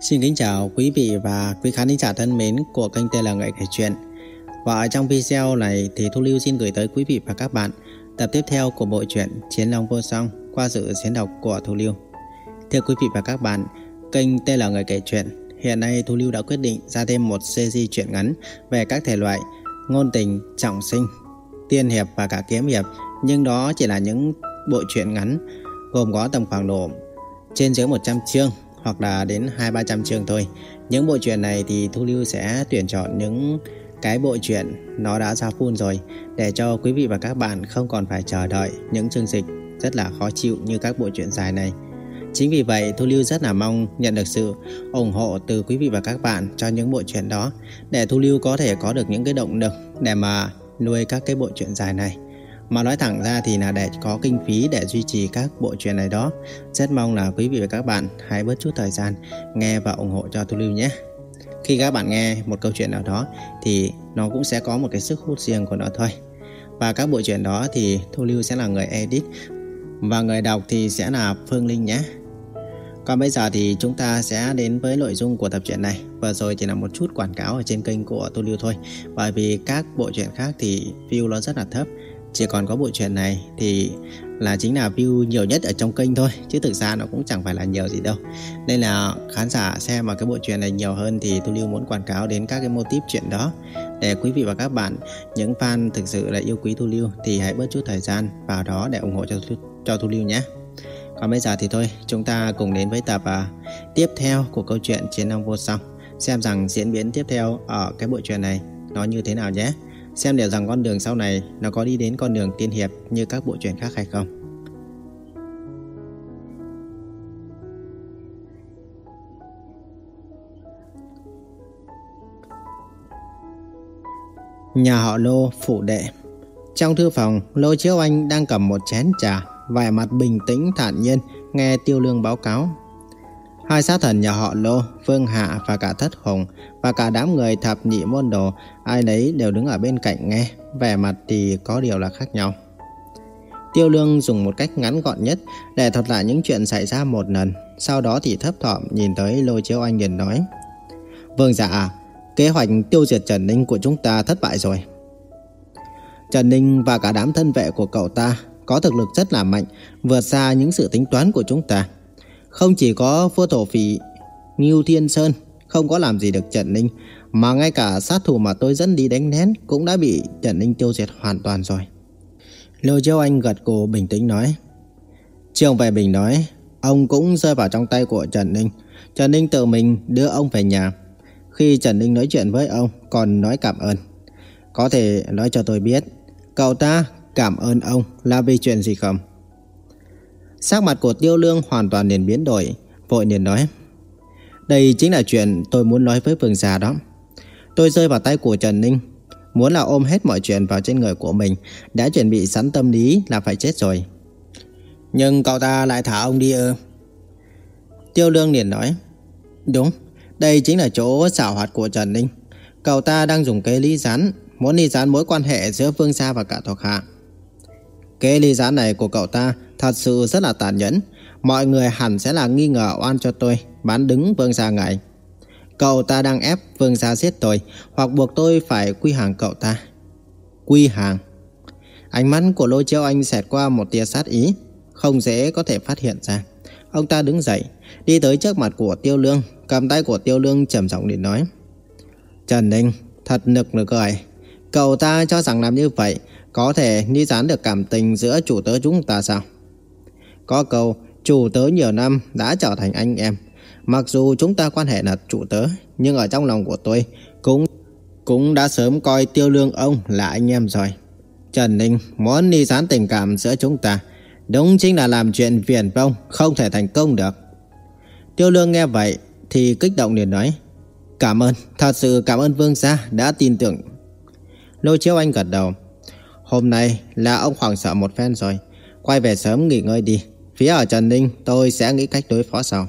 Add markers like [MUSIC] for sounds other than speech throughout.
Xin kính chào quý vị và quý khán giả thân mến của kênh tên là Nghệ Kể Chuyện. Và ở trong video này thì Thu Lưu xin gửi tới quý vị và các bạn tập tiếp theo của bộ truyện Chiến Long Vô Song qua sự diễn đọc của Thu Lưu. Thưa quý vị và các bạn, kênh tên là Người Kể Chuyện Hiện nay Thu Lưu đã quyết định ra thêm một series truyện ngắn về các thể loại ngôn tình, trọng sinh, tiên hiệp và cả kiếm hiệp. Nhưng đó chỉ là những bộ truyện ngắn gồm có tầm khoảng độ trên dưới 100 chương hoặc là đến 2-300 chương thôi. Những bộ truyện này thì Thu Lưu sẽ tuyển chọn những cái bộ truyện nó đã ra full rồi, để cho quý vị và các bạn không còn phải chờ đợi những chương dịch rất là khó chịu như các bộ truyện dài này. Chính vì vậy, Thu Lưu rất là mong nhận được sự ủng hộ từ quý vị và các bạn cho những bộ truyện đó, để Thu Lưu có thể có được những cái động lực để mà nuôi các cái bộ truyện dài này. Mà nói thẳng ra thì là để có kinh phí để duy trì các bộ truyện này đó. Rất mong là quý vị và các bạn hãy bớt chút thời gian nghe và ủng hộ cho Thu Lưu nhé. Khi các bạn nghe một câu chuyện nào đó thì nó cũng sẽ có một cái sức hút riêng của nó thôi. Và các bộ truyện đó thì Thu Lưu sẽ là người edit và người đọc thì sẽ là Phương Linh nhé. Còn bây giờ thì chúng ta sẽ đến với nội dung của tập truyện này. Vừa rồi chỉ là một chút quảng cáo ở trên kênh của Tô Lưu thôi. Bởi vì các bộ truyện khác thì view nó rất là thấp. Chỉ còn có bộ truyện này thì là chính là view nhiều nhất ở trong kênh thôi Chứ thực ra nó cũng chẳng phải là nhiều gì đâu. Nên là khán giả xem mà cái bộ truyện này nhiều hơn Thì Thu Lưu muốn quảng cáo đến các cái mô típ chuyện đó. Để quý vị và các bạn Những fan thực sự là yêu quý Thu Lưu Thì hãy bớt chút thời gian vào đó để ủng hộ cho, cho Thu Lưu nhé. Còn bây giờ thì thôi Chúng ta cùng đến với tập uh, tiếp theo của câu chuyện Chiến Long Vô Song. Xem rằng diễn biến tiếp theo ở cái bộ truyện này nó như thế nào nhé xem liệu rằng con đường sau này nó có đi đến con đường tiên hiệp như các bộ truyện khác hay không. Nhà họ Lô, phủ đệ Trong thư phòng, Lô Chiếu Anh đang cầm một chén trà, vẻ mặt bình tĩnh thản nhiên, nghe Tiêu Lương báo cáo Hai sát thần nhà họ Lô, Vương Hạ và cả Thất Hùng và cả đám người thập nhị môn đồ, ai nấy đều đứng ở bên cạnh nghe, vẻ mặt thì có điều là khác nhau. Tiêu Lương dùng một cách ngắn gọn nhất để thuật lại những chuyện xảy ra một lần, sau đó thì thấp thỏm nhìn tới Lô Chiếu Anh liền nói. Vương dạ, kế hoạch tiêu diệt Trần Ninh của chúng ta thất bại rồi. Trần Ninh và cả đám thân vệ của cậu ta có thực lực rất là mạnh, vượt xa những sự tính toán của chúng ta. Không chỉ có vua thổ phỉ Ngưu Thiên Sơn không có làm gì được Trần Ninh, mà ngay cả sát thủ mà tôi dẫn đi đánh nén cũng đã bị Trần Ninh tiêu diệt hoàn toàn rồi. Lưu Chiêu Anh gật gù bình tĩnh nói. Trương Vệ Bình nói, ông cũng rơi vào trong tay của Trần Ninh. Trần Ninh tự mình đưa ông về nhà. Khi Trần Ninh nói chuyện với ông, còn nói cảm ơn. Có thể nói cho tôi biết, cậu ta cảm ơn ông là vì chuyện gì không? Sắc mặt của Tiêu Lương hoàn toàn liền biến đổi, vội liền nói. Đây chính là chuyện tôi muốn nói với Vương Gia đó. Tôi rơi vào tay của Trần Ninh, muốn là ôm hết mọi chuyện vào trên người của mình, đã chuẩn bị sẵn tâm lý là phải chết rồi. Nhưng cậu ta lại thả ông đi ư? Tiêu Lương liền nói. Đúng, đây chính là chỗ xảo hoạt của Trần Ninh. Cậu ta đang dùng cái lý gián, muốn ly gián mối quan hệ giữa Vương Gia và cả thuộc hạ. Kế ly gián này của cậu ta thật sự rất là tàn nhẫn. Mọi người hẳn sẽ là nghi ngờ oan cho tôi, bán đứng Vương Gia ngài. Cậu ta đang ép Vương Gia giết tôi, hoặc buộc tôi phải quy hàng cậu ta. Quy hàng. Ánh mắt của lôi chiêu Anh xẹt qua một tia sát ý, không dễ có thể phát hiện ra. Ông ta đứng dậy, đi tới trước mặt của Tiêu Lương, cầm tay của Tiêu Lương trầm giọng để nói. Trần Ninh, thật nực nực cười. Cậu ta cho rằng làm như vậy có thể ni gián được cảm tình giữa chủ tớ chúng ta sao? Có câu, chủ tớ nhiều năm đã trở thành anh em. Mặc dù chúng ta quan hệ là chủ tớ, nhưng ở trong lòng của tôi cũng cũng đã sớm coi tiêu lương ông là anh em rồi. Trần Ninh muốn ni gián tình cảm giữa chúng ta, đúng chính là làm chuyện viển vông, không thể thành công được. Tiêu lương nghe vậy thì kích động liền nói, cảm ơn, thật sự cảm ơn vương gia đã tin tưởng. Lô Chiếu Anh gật đầu, hôm nay là ông hoàng sợ một phen rồi, quay về sớm nghỉ ngơi đi. Phía ở Trần Ninh tôi sẽ nghĩ cách đối phó sau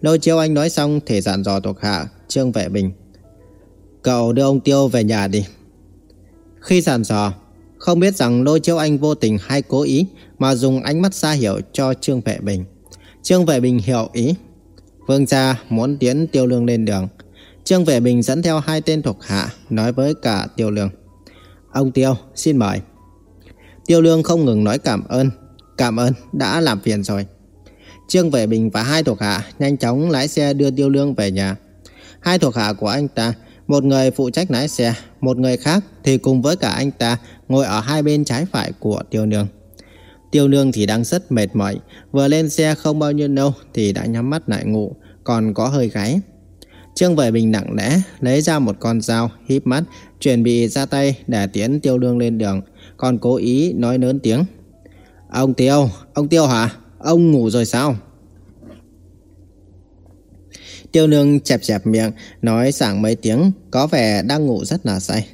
Lôi chiêu anh nói xong Thì dặn dò thuộc hạ Trương Vệ Bình Cậu đưa ông Tiêu về nhà đi Khi dặn dò Không biết rằng lôi chiêu anh vô tình hay cố ý Mà dùng ánh mắt xa hiểu cho Trương Vệ Bình Trương Vệ Bình hiểu ý Vương gia muốn tiến Tiêu Lương lên đường. Trương Vệ Bình dẫn theo hai tên thuộc hạ nói với cả Tiêu Lương. Ông Tiêu, xin mời. Tiêu Lương không ngừng nói cảm ơn. Cảm ơn, đã làm phiền rồi. Trương Vệ Bình và hai thuộc hạ nhanh chóng lái xe đưa Tiêu Lương về nhà. Hai thuộc hạ của anh ta, một người phụ trách lái xe, một người khác thì cùng với cả anh ta ngồi ở hai bên trái phải của Tiêu Nương. Tiêu Nương thì đang rất mệt mỏi, vừa lên xe không bao nhiêu lâu thì đã nhắm mắt lại ngủ, còn có hơi gáy. Trương Vệ Bình nặng nẽ lấy ra một con dao, híp mắt, chuẩn bị ra tay để tiến Tiêu lương lên đường, còn cố ý nói lớn tiếng. Ông Tiêu, ông Tiêu hả? Ông ngủ rồi sao? Tiêu nương chẹp chẹp miệng, nói sảng mấy tiếng, có vẻ đang ngủ rất là say.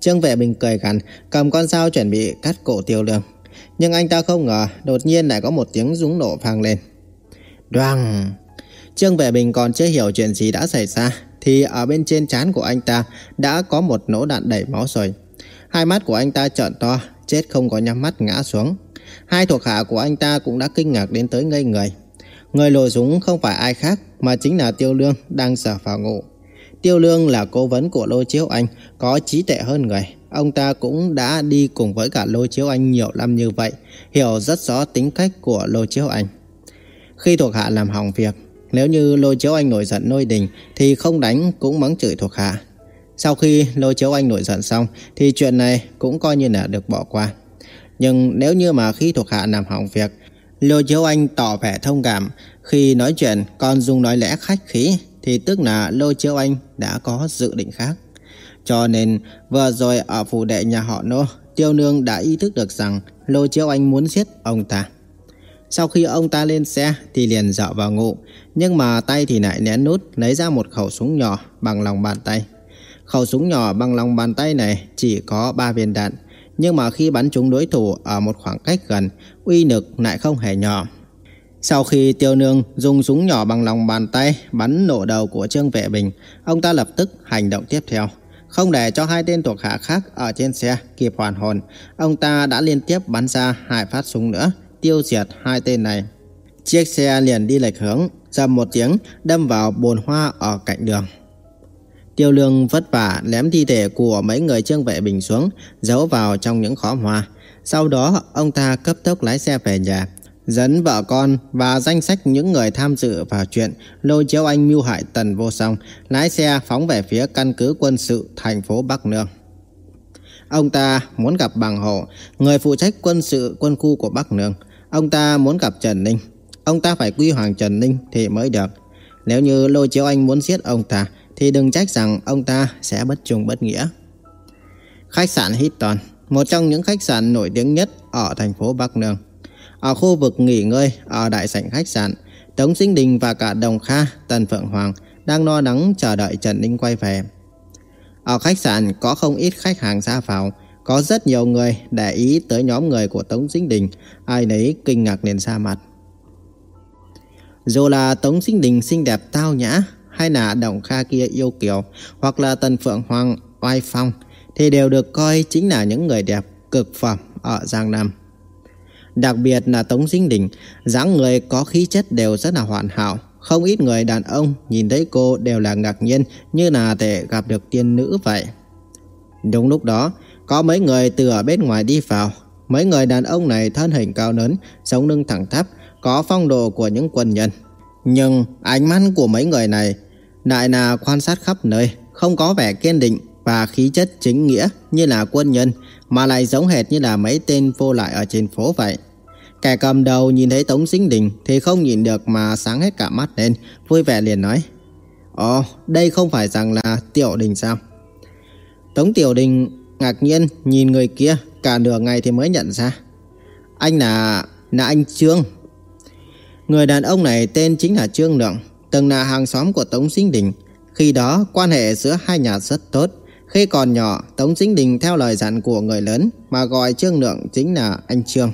Trương Vệ Bình cười gằn, cầm con dao chuẩn bị cắt cổ tiêu lương. Nhưng anh ta không ngờ, đột nhiên lại có một tiếng rúng nổ vang lên. Đoàng! Trương Vệ Bình còn chưa hiểu chuyện gì đã xảy ra, thì ở bên trên trán của anh ta đã có một nỗ đạn đẩy máu rồi. Hai mắt của anh ta trợn to, chết không có nhắm mắt ngã xuống. Hai thuộc hạ của anh ta cũng đã kinh ngạc đến tới ngây người. Người lồi súng không phải ai khác mà chính là Tiêu Lương đang sở vào ngủ. Tiêu Lương là cố vấn của Lô Chiếu Anh, có trí tệ hơn người. Ông ta cũng đã đi cùng với cả Lô Chiếu Anh nhiều năm như vậy, hiểu rất rõ tính cách của Lô Chiếu Anh. Khi thuộc hạ làm hỏng việc, nếu như lôi Chiếu Anh nổi giận nôi đình thì không đánh cũng mắng chửi thuộc hạ. Sau khi lôi Chiếu Anh nổi giận xong thì chuyện này cũng coi như là được bỏ qua. Nhưng nếu như mà khi thuộc hạ làm hỏng việc, lôi Chiếu Anh tỏ vẻ thông cảm, khi nói chuyện còn dùng nói lẽ khách khí thì tức là lôi Chiếu Anh đã có dự định khác. Cho nên vừa rồi ở phủ đệ nhà họ Nô, Tiêu Nương đã ý thức được rằng lôi Chiếu Anh muốn giết ông ta. Sau khi ông ta lên xe thì liền dạo vào ngủ, nhưng mà tay thì lại nén nút lấy ra một khẩu súng nhỏ bằng lòng bàn tay. Khẩu súng nhỏ bằng lòng bàn tay này chỉ có 3 viên đạn, nhưng mà khi bắn trúng đối thủ ở một khoảng cách gần, uy lực lại không hề nhỏ. Sau khi Tiêu Nương dùng súng nhỏ bằng lòng bàn tay bắn nổ đầu của Trương Vệ Bình, ông ta lập tức hành động tiếp theo. Không để cho hai tên thuộc hạ khác ở trên xe kịp hoàn hồn, ông ta đã liên tiếp bắn ra hai phát súng nữa, tiêu diệt hai tên này. Chiếc xe liền đi lệch hướng, dầm một tiếng đâm vào bồn hoa ở cạnh đường. Tiêu lương vất vả ném thi thể của mấy người trương vệ bình xuống, giấu vào trong những khóm hoa. Sau đó, ông ta cấp tốc lái xe về nhà, dẫn vợ con và danh sách những người tham dự vào chuyện lôi chiếu anh mưu hại tần vô song, lái xe phóng về phía căn cứ quân sự thành phố Bắc Nương. Ông ta muốn gặp Bằng Hộ, người phụ trách quân sự quân khu của Bắc Nương. Ông ta muốn gặp Trần Ninh. Ông ta phải quy hoàng Trần Ninh thì mới được. Nếu như lôi chiếu anh muốn giết ông ta, thì đừng trách rằng ông ta sẽ bất trung bất nghĩa. Khách sạn Hitton, một trong những khách sạn nổi tiếng nhất ở thành phố Bắc Nương. Ở khu vực nghỉ ngơi ở đại sảnh khách sạn, Tống Sinh Đình và cả Đồng Kha, Tần Phượng Hoàng đang no nắng chờ đợi Trần Ninh quay về. Ở khách sạn có không ít khách hàng ra vào, có rất nhiều người để ý tới nhóm người của Tống Sinh Đình, ai nấy kinh ngạc liền xa mặt. Dù là Tống Sinh Đình xinh đẹp tao nhã, hay là Đồng Kha kia yêu kiều, hoặc là Tần Phượng Hoàng oai phong, thì đều được coi chính là những người đẹp cực phẩm ở Giang Nam. Đặc biệt là Tống Sinh Đình, dáng người có khí chất đều rất là hoàn hảo. Không ít người đàn ông nhìn thấy cô đều là ngạc nhiên như là thể gặp được tiên nữ vậy. Đúng lúc đó, có mấy người từ ở bên ngoài đi vào. Mấy người đàn ông này thân hình cao lớn, sống lưng thẳng thắp, có phong độ của những quân nhân. Nhưng ánh mắt của mấy người này lại là quan sát khắp nơi, không có vẻ kiên định và khí chất chính nghĩa như là quân nhân, mà lại giống hệt như là mấy tên vô lại ở trên phố vậy. Kẻ cầm đầu nhìn thấy Tống Sinh Đình thì không nhìn được mà sáng hết cả mắt lên, vui vẻ liền nói. Ồ, đây không phải rằng là Tiểu Đình sao? Tống Tiểu Đình ngạc nhiên nhìn người kia cả nửa ngày thì mới nhận ra. Anh là... là anh Trương. Người đàn ông này tên chính là Trương Lượng, từng là hàng xóm của Tống Sinh Đình. Khi đó, quan hệ giữa hai nhà rất tốt. Khi còn nhỏ, Tống Sinh Đình theo lời dặn của người lớn mà gọi Trương Lượng chính là anh Trương.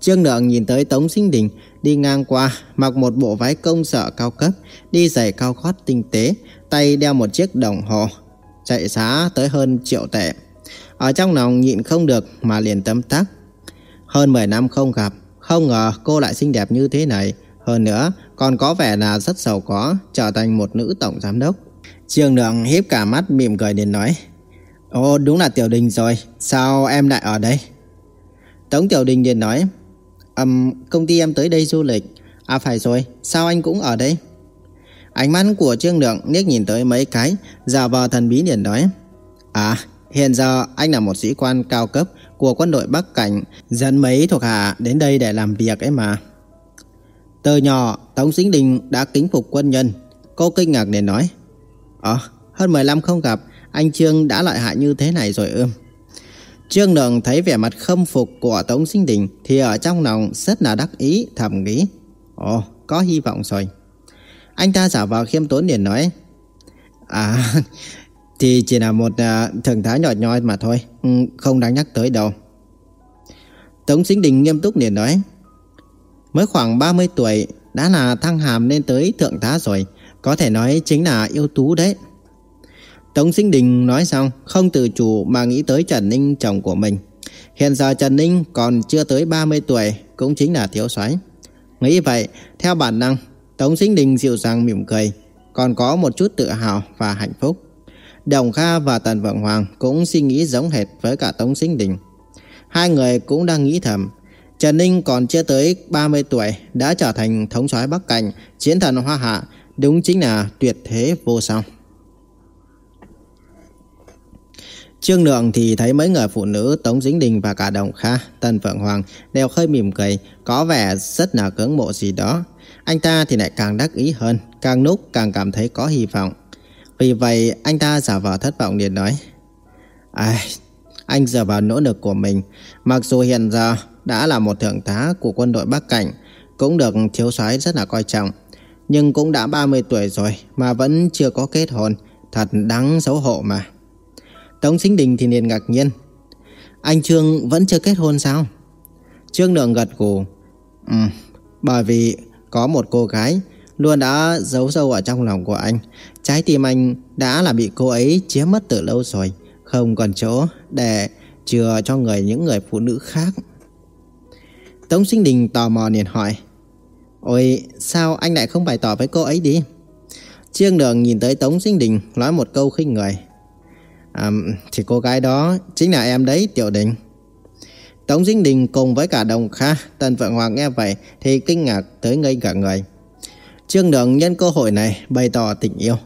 Trương Lượng nhìn tới Tống Sinh Đình đi ngang qua, mặc một bộ váy công sở cao cấp, đi giày cao gót tinh tế, tay đeo một chiếc đồng hồ, chạy giá tới hơn triệu tệ. Ở trong lòng nhịn không được mà liền tấm tắc. Hơn 10 năm không gặp, không ngờ cô lại xinh đẹp như thế này, Hơn nữa, còn có vẻ là rất giàu có, trở thành một nữ tổng giám đốc. Trương Lượng hiếp cả mắt mỉm cười đến nói. Ồ đúng là Tiểu Đình rồi, sao em lại ở đây? Tống Tiểu Đình liền nói. Um, công ty em tới đây du lịch. À phải rồi, sao anh cũng ở đây? Ánh mắt của Trương Lượng liếc nhìn tới mấy cái, giả vờ thần bí liền nói. À, hiện giờ anh là một sĩ quan cao cấp của quân đội Bắc Cảnh, dẫn mấy thuộc hạ đến đây để làm việc ấy mà. Từ nhỏ, Tống Sinh Đình đã kính phục quân nhân. Cô kinh ngạc để nói. Ờ, hơn 15 không gặp, anh Trương đã lợi hại như thế này rồi ưm. Trương Lượng thấy vẻ mặt khâm phục của Tống Sinh Đình thì ở trong lòng rất là đắc ý, thầm nghĩ. Ồ, có hy vọng rồi. Anh ta giả vờ khiêm tốn liền nói. À, [LAUGHS] thì chỉ là một à, uh, thượng thái nhỏ nhoi mà thôi, ừ, không đáng nhắc tới đâu. Tống Sinh Đình nghiêm túc liền nói. Mới khoảng 30 tuổi đã là thăng hàm lên tới thượng tá rồi, có thể nói chính là yêu tú đấy. Tống Sinh Đình nói xong không tự chủ mà nghĩ tới Trần Ninh chồng của mình. Hiện giờ Trần Ninh còn chưa tới 30 tuổi cũng chính là thiếu soái. Nghĩ vậy, theo bản năng, Tống Sinh Đình dịu dàng mỉm cười, còn có một chút tự hào và hạnh phúc. Đồng Kha và Tần Vượng Hoàng cũng suy nghĩ giống hệt với cả Tống Sinh Đình. Hai người cũng đang nghĩ thầm, Trần Ninh còn chưa tới 30 tuổi đã trở thành thống soái Bắc Cảnh, chiến thần Hoa Hạ, đúng chính là tuyệt thế vô song. Trương Lượng thì thấy mấy người phụ nữ Tống Dính Đình và cả Đồng Kha, Tần Phượng Hoàng đều hơi mỉm cười, có vẻ rất là cưỡng mộ gì đó. Anh ta thì lại càng đắc ý hơn, càng lúc càng cảm thấy có hy vọng. Vì vậy anh ta giả vờ thất vọng liền nói Ai, anh dựa vào nỗ lực của mình Mặc dù hiện giờ đã là một thượng tá của quân đội Bắc Cảnh Cũng được thiếu soái rất là coi trọng Nhưng cũng đã 30 tuổi rồi mà vẫn chưa có kết hôn Thật đáng xấu hổ mà Tống Sinh Đình thì liền ngạc nhiên Anh Trương vẫn chưa kết hôn sao? Trương Lượng gật gù Ừ, bởi vì có một cô gái luôn đã giấu sâu ở trong lòng của anh. Trái tim anh đã là bị cô ấy chiếm mất từ lâu rồi, không còn chỗ để chừa cho người những người phụ nữ khác. Tống Sinh Đình tò mò liền hỏi, Ôi, sao anh lại không bày tỏ với cô ấy đi? Trương Đường nhìn tới Tống Sinh Đình nói một câu khinh người. À, thì cô gái đó chính là em đấy, Tiểu Đình. Tống Dinh Đình cùng với cả Đồng Kha, Tần Phượng Hoàng nghe vậy thì kinh ngạc tới ngây cả người. Trương Đường nhân cơ hội này bày tỏ tình yêu.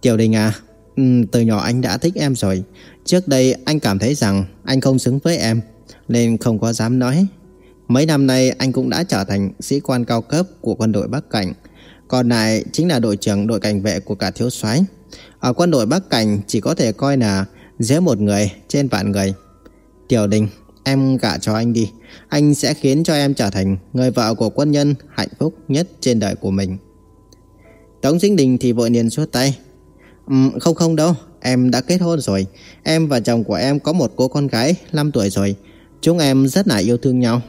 Tiểu Đình à, ừ, từ nhỏ anh đã thích em rồi. Trước đây anh cảm thấy rằng anh không xứng với em, nên không có dám nói. Mấy năm nay anh cũng đã trở thành sĩ quan cao cấp của quân đội Bắc Cảnh. Còn lại chính là đội trưởng đội cảnh vệ của cả thiếu soái. Ở quân đội Bắc Cảnh chỉ có thể coi là dễ một người trên vạn người. Tiểu Đình, em gả cho anh đi. Anh sẽ khiến cho em trở thành người vợ của quân nhân hạnh phúc nhất trên đời của mình. Tống Sinh Đình thì vội liền suốt tay. Um, không không đâu, em đã kết hôn rồi. Em và chồng của em có một cô con gái 5 tuổi rồi. Chúng em rất là yêu thương nhau.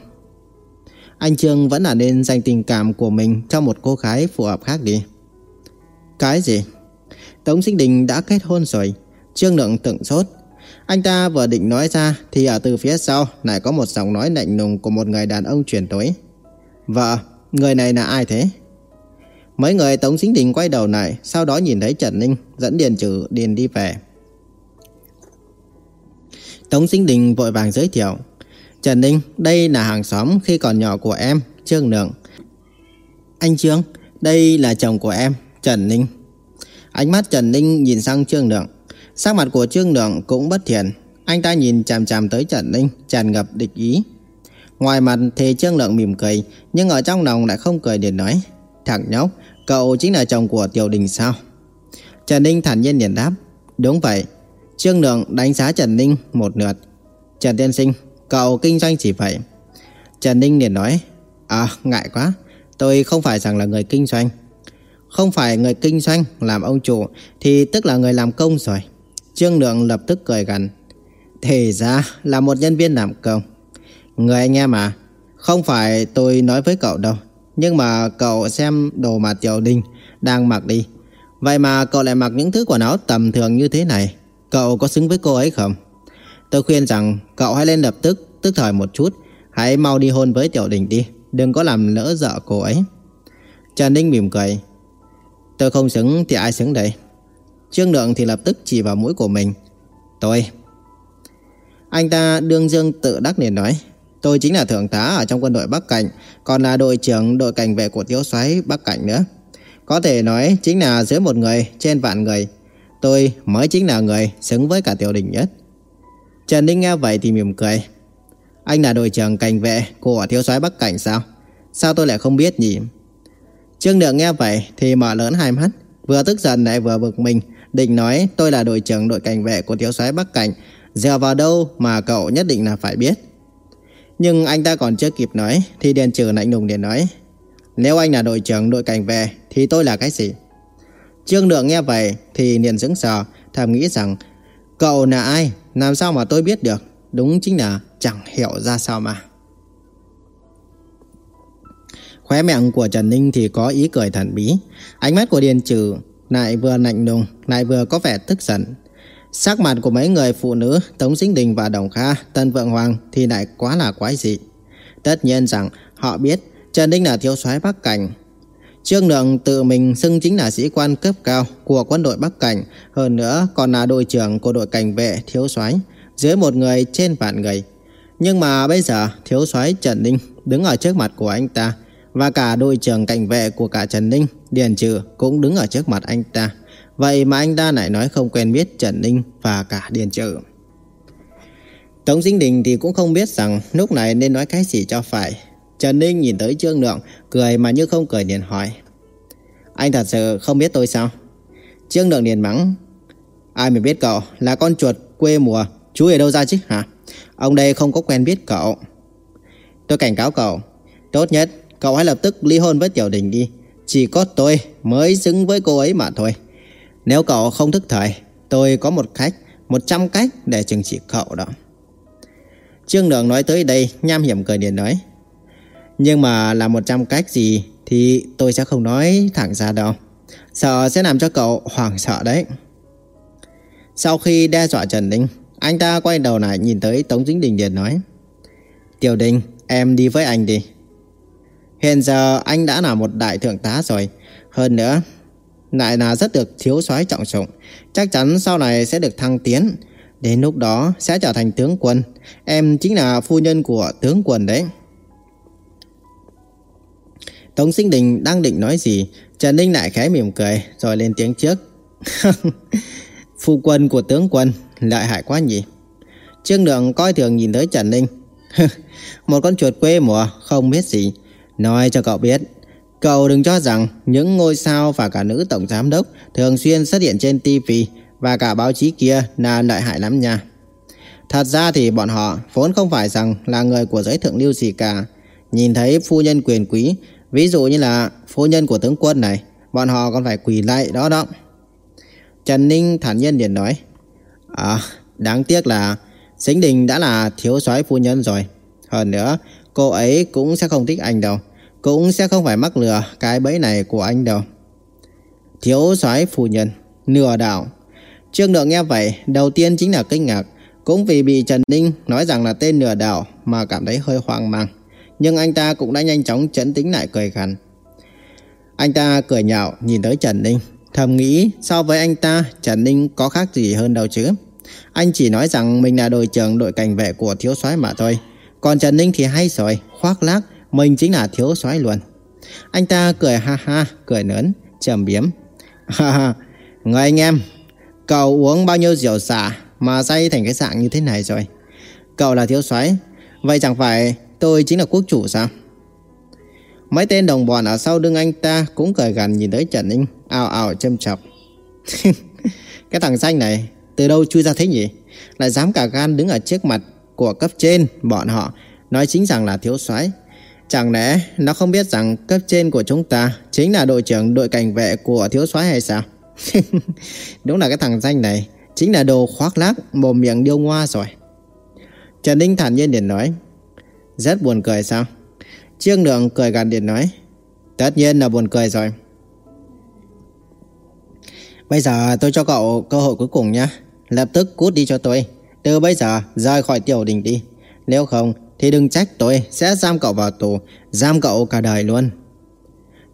Anh Trương vẫn là nên dành tình cảm của mình cho một cô gái phù hợp khác đi. Cái gì? Tống Sinh Đình đã kết hôn rồi. Trương Lượng tượng sốt. Anh ta vừa định nói ra thì ở từ phía sau lại có một giọng nói lạnh lùng của một người đàn ông truyền tới. Vợ, người này là ai thế? Mấy người Tống Sinh Đình quay đầu lại, sau đó nhìn thấy Trần Ninh dẫn Điền Trừ Điền đi về. Tống Sinh Đình vội vàng giới thiệu. Trần Ninh, đây là hàng xóm khi còn nhỏ của em, Trương Nượng. Anh Trương, đây là chồng của em, Trần Ninh. Ánh mắt Trần Ninh nhìn sang Trương Nượng. Sắc mặt của Trương Lượng cũng bất thiện. Anh ta nhìn chằm chằm tới Trần Ninh, tràn ngập địch ý. Ngoài mặt thì Trương Lượng mỉm cười, nhưng ở trong lòng lại không cười để nói. Thằng nhóc, cậu chính là chồng của Tiểu Đình sao? Trần Ninh thản nhiên liền đáp. Đúng vậy. Trương Lượng đánh giá Trần Ninh một lượt. Trần Tiên Sinh, cậu kinh doanh chỉ vậy. Trần Ninh liền nói. À, ngại quá. Tôi không phải rằng là người kinh doanh. Không phải người kinh doanh làm ông chủ thì tức là người làm công rồi. Trương Lượng lập tức cười gằn. Thì ra là một nhân viên làm công. Người anh em à, không phải tôi nói với cậu đâu. Nhưng mà cậu xem đồ mà Tiểu Đinh đang mặc đi. Vậy mà cậu lại mặc những thứ quần áo tầm thường như thế này. Cậu có xứng với cô ấy không? Tôi khuyên rằng cậu hãy lên lập tức, tức thời một chút. Hãy mau đi hôn với Tiểu Đình đi. Đừng có làm lỡ dở cô ấy. Trần Ninh mỉm cười. Tôi không xứng thì ai xứng đây? Trương Lượng thì lập tức chỉ vào mũi của mình. Tôi. Anh ta đương dương tự đắc liền nói. Tôi chính là thượng tá ở trong quân đội Bắc Cảnh, còn là đội trưởng đội cảnh vệ của thiếu soái Bắc Cảnh nữa. Có thể nói chính là dưới một người trên vạn người. Tôi mới chính là người xứng với cả tiểu đình nhất. Trần Ninh nghe vậy thì mỉm cười. Anh là đội trưởng cảnh vệ của thiếu soái Bắc Cảnh sao? Sao tôi lại không biết nhỉ? Trương Lượng nghe vậy thì mở lớn hai mắt, vừa tức giận lại vừa bực mình, định nói tôi là đội trưởng đội cảnh vệ của thiếu soái Bắc Cảnh, dựa vào đâu mà cậu nhất định là phải biết. Nhưng anh ta còn chưa kịp nói thì Điền Trừ lạnh lùng liền nói, nếu anh là đội trưởng đội cảnh vệ thì tôi là cái gì? Trương Lượng nghe vậy thì liền sững sờ, thầm nghĩ rằng cậu là ai, làm sao mà tôi biết được, đúng chính là chẳng hiểu ra sao mà. Khóe miệng của Trần Ninh thì có ý cười thần bí. Ánh mắt của Điền Trừ lại vừa lạnh lùng, lại vừa có vẻ tức giận. Sắc mặt của mấy người phụ nữ Tống Sinh Đình và Đồng Kha, Tân Vượng Hoàng thì lại quá là quái dị. Tất nhiên rằng họ biết Trần Ninh là thiếu soái Bắc Cảnh. Trương Lượng tự mình xưng chính là sĩ quan cấp cao của quân đội Bắc Cảnh, hơn nữa còn là đội trưởng của đội cảnh vệ thiếu soái dưới một người trên vạn người. Nhưng mà bây giờ thiếu soái Trần Ninh đứng ở trước mặt của anh ta, và cả đội trưởng cảnh vệ của cả Trần Ninh, Điền Trừ cũng đứng ở trước mặt anh ta. Vậy mà anh ta lại nói không quen biết Trần Ninh và cả Điền Trừ. Tống Dinh Đình thì cũng không biết rằng lúc này nên nói cái gì cho phải. Trần Ninh nhìn tới Trương Lượng, cười mà như không cười liền hỏi. Anh thật sự không biết tôi sao? Trương Lượng liền mắng. Ai mà biết cậu là con chuột quê mùa, chú ở đâu ra chứ hả? Ông đây không có quen biết cậu. Tôi cảnh cáo cậu, tốt nhất Cậu hãy lập tức ly hôn với Tiểu Đình đi. Chỉ có tôi mới xứng với cô ấy mà thôi. Nếu cậu không thức thời, Tôi có một cách, Một trăm cách để trừng trị cậu đó. Trương đường nói tới đây, Nham hiểm cười điện nói. Nhưng mà là một trăm cách gì Thì tôi sẽ không nói thẳng ra đâu. Sợ sẽ làm cho cậu hoảng sợ đấy. Sau khi đe dọa Trần Ninh, Anh ta quay đầu lại nhìn tới Tống Dính Đình Điền nói. Tiểu Đình, em đi với anh đi. Hiện giờ anh đã là một đại thượng tá rồi. Hơn nữa, lại là rất được thiếu soái trọng dụng. Chắc chắn sau này sẽ được thăng tiến. Đến lúc đó sẽ trở thành tướng quân. Em chính là phu nhân của tướng quân đấy. Tống Sinh Đình đang định nói gì, Trần Ninh lại khẽ mỉm cười rồi lên tiếng trước. [LAUGHS] phu quân của tướng quân, lợi hại quá nhỉ. Trương Đường coi thường nhìn tới Trần Ninh. [LAUGHS] một con chuột quê mùa, không biết gì. Nói cho cậu biết, cậu đừng cho rằng những ngôi sao và cả nữ tổng giám đốc thường xuyên xuất hiện trên TV và cả báo chí kia là lợi hại lắm nha. Thật ra thì bọn họ vốn không phải rằng là người của giới thượng lưu gì cả. Nhìn thấy phu nhân quyền quý, ví dụ như là phu nhân của tướng quân này, bọn họ còn phải quỳ lại đó đó. Trần Ninh thản nhiên liền nói, À, đáng tiếc là Sính Đình đã là thiếu soái phu nhân rồi. Hơn nữa, cô ấy cũng sẽ không thích anh đâu. Cũng sẽ không phải mắc lừa cái bẫy này của anh đâu. Thiếu soái phu nhân, Nửa đảo Trương Lượng nghe vậy, Đầu tiên chính là kinh ngạc. Cũng vì bị Trần Ninh nói rằng là tên nửa đảo Mà cảm thấy hơi hoang mang. Nhưng anh ta cũng đã nhanh chóng chấn tĩnh lại cười khăn Anh ta cười nhạo nhìn tới Trần Ninh, Thầm nghĩ so với anh ta, Trần Ninh có khác gì hơn đâu chứ? Anh chỉ nói rằng mình là đội trưởng đội cảnh vệ của thiếu soái mà thôi. Còn Trần Ninh thì hay rồi Khoác lác mình chính là thiếu soái luôn. Anh ta cười ha ha, cười lớn, trầm biếm. [LAUGHS] Ha ha, người anh em, cậu uống bao nhiêu rượu xả mà say thành cái dạng như thế này rồi. Cậu là thiếu soái, vậy chẳng phải tôi chính là quốc chủ sao? Mấy tên đồng bọn ở sau lưng anh ta cũng cười gần nhìn tới Trần Ninh, ào ào châm chọc. [LAUGHS] cái thằng xanh này, từ đâu chui ra thế nhỉ? Lại dám cả gan đứng ở trước mặt của cấp trên bọn họ, nói chính rằng là thiếu soái Chẳng lẽ nó không biết rằng cấp trên của chúng ta chính là đội trưởng đội cảnh vệ của thiếu soái hay sao? [LAUGHS] Đúng là cái thằng danh này chính là đồ khoác lác, mồm miệng điêu ngoa rồi. Trần Ninh thản nhiên điện nói. Rất buồn cười sao? Trương Lượng cười gạt điện nói. Tất nhiên là buồn cười rồi. Bây giờ tôi cho cậu cơ hội cuối cùng nhé. Lập tức cút đi cho tôi. Từ bây giờ rời khỏi tiểu đình đi. Nếu không thì đừng trách tôi sẽ giam cậu vào tù, giam cậu cả đời luôn.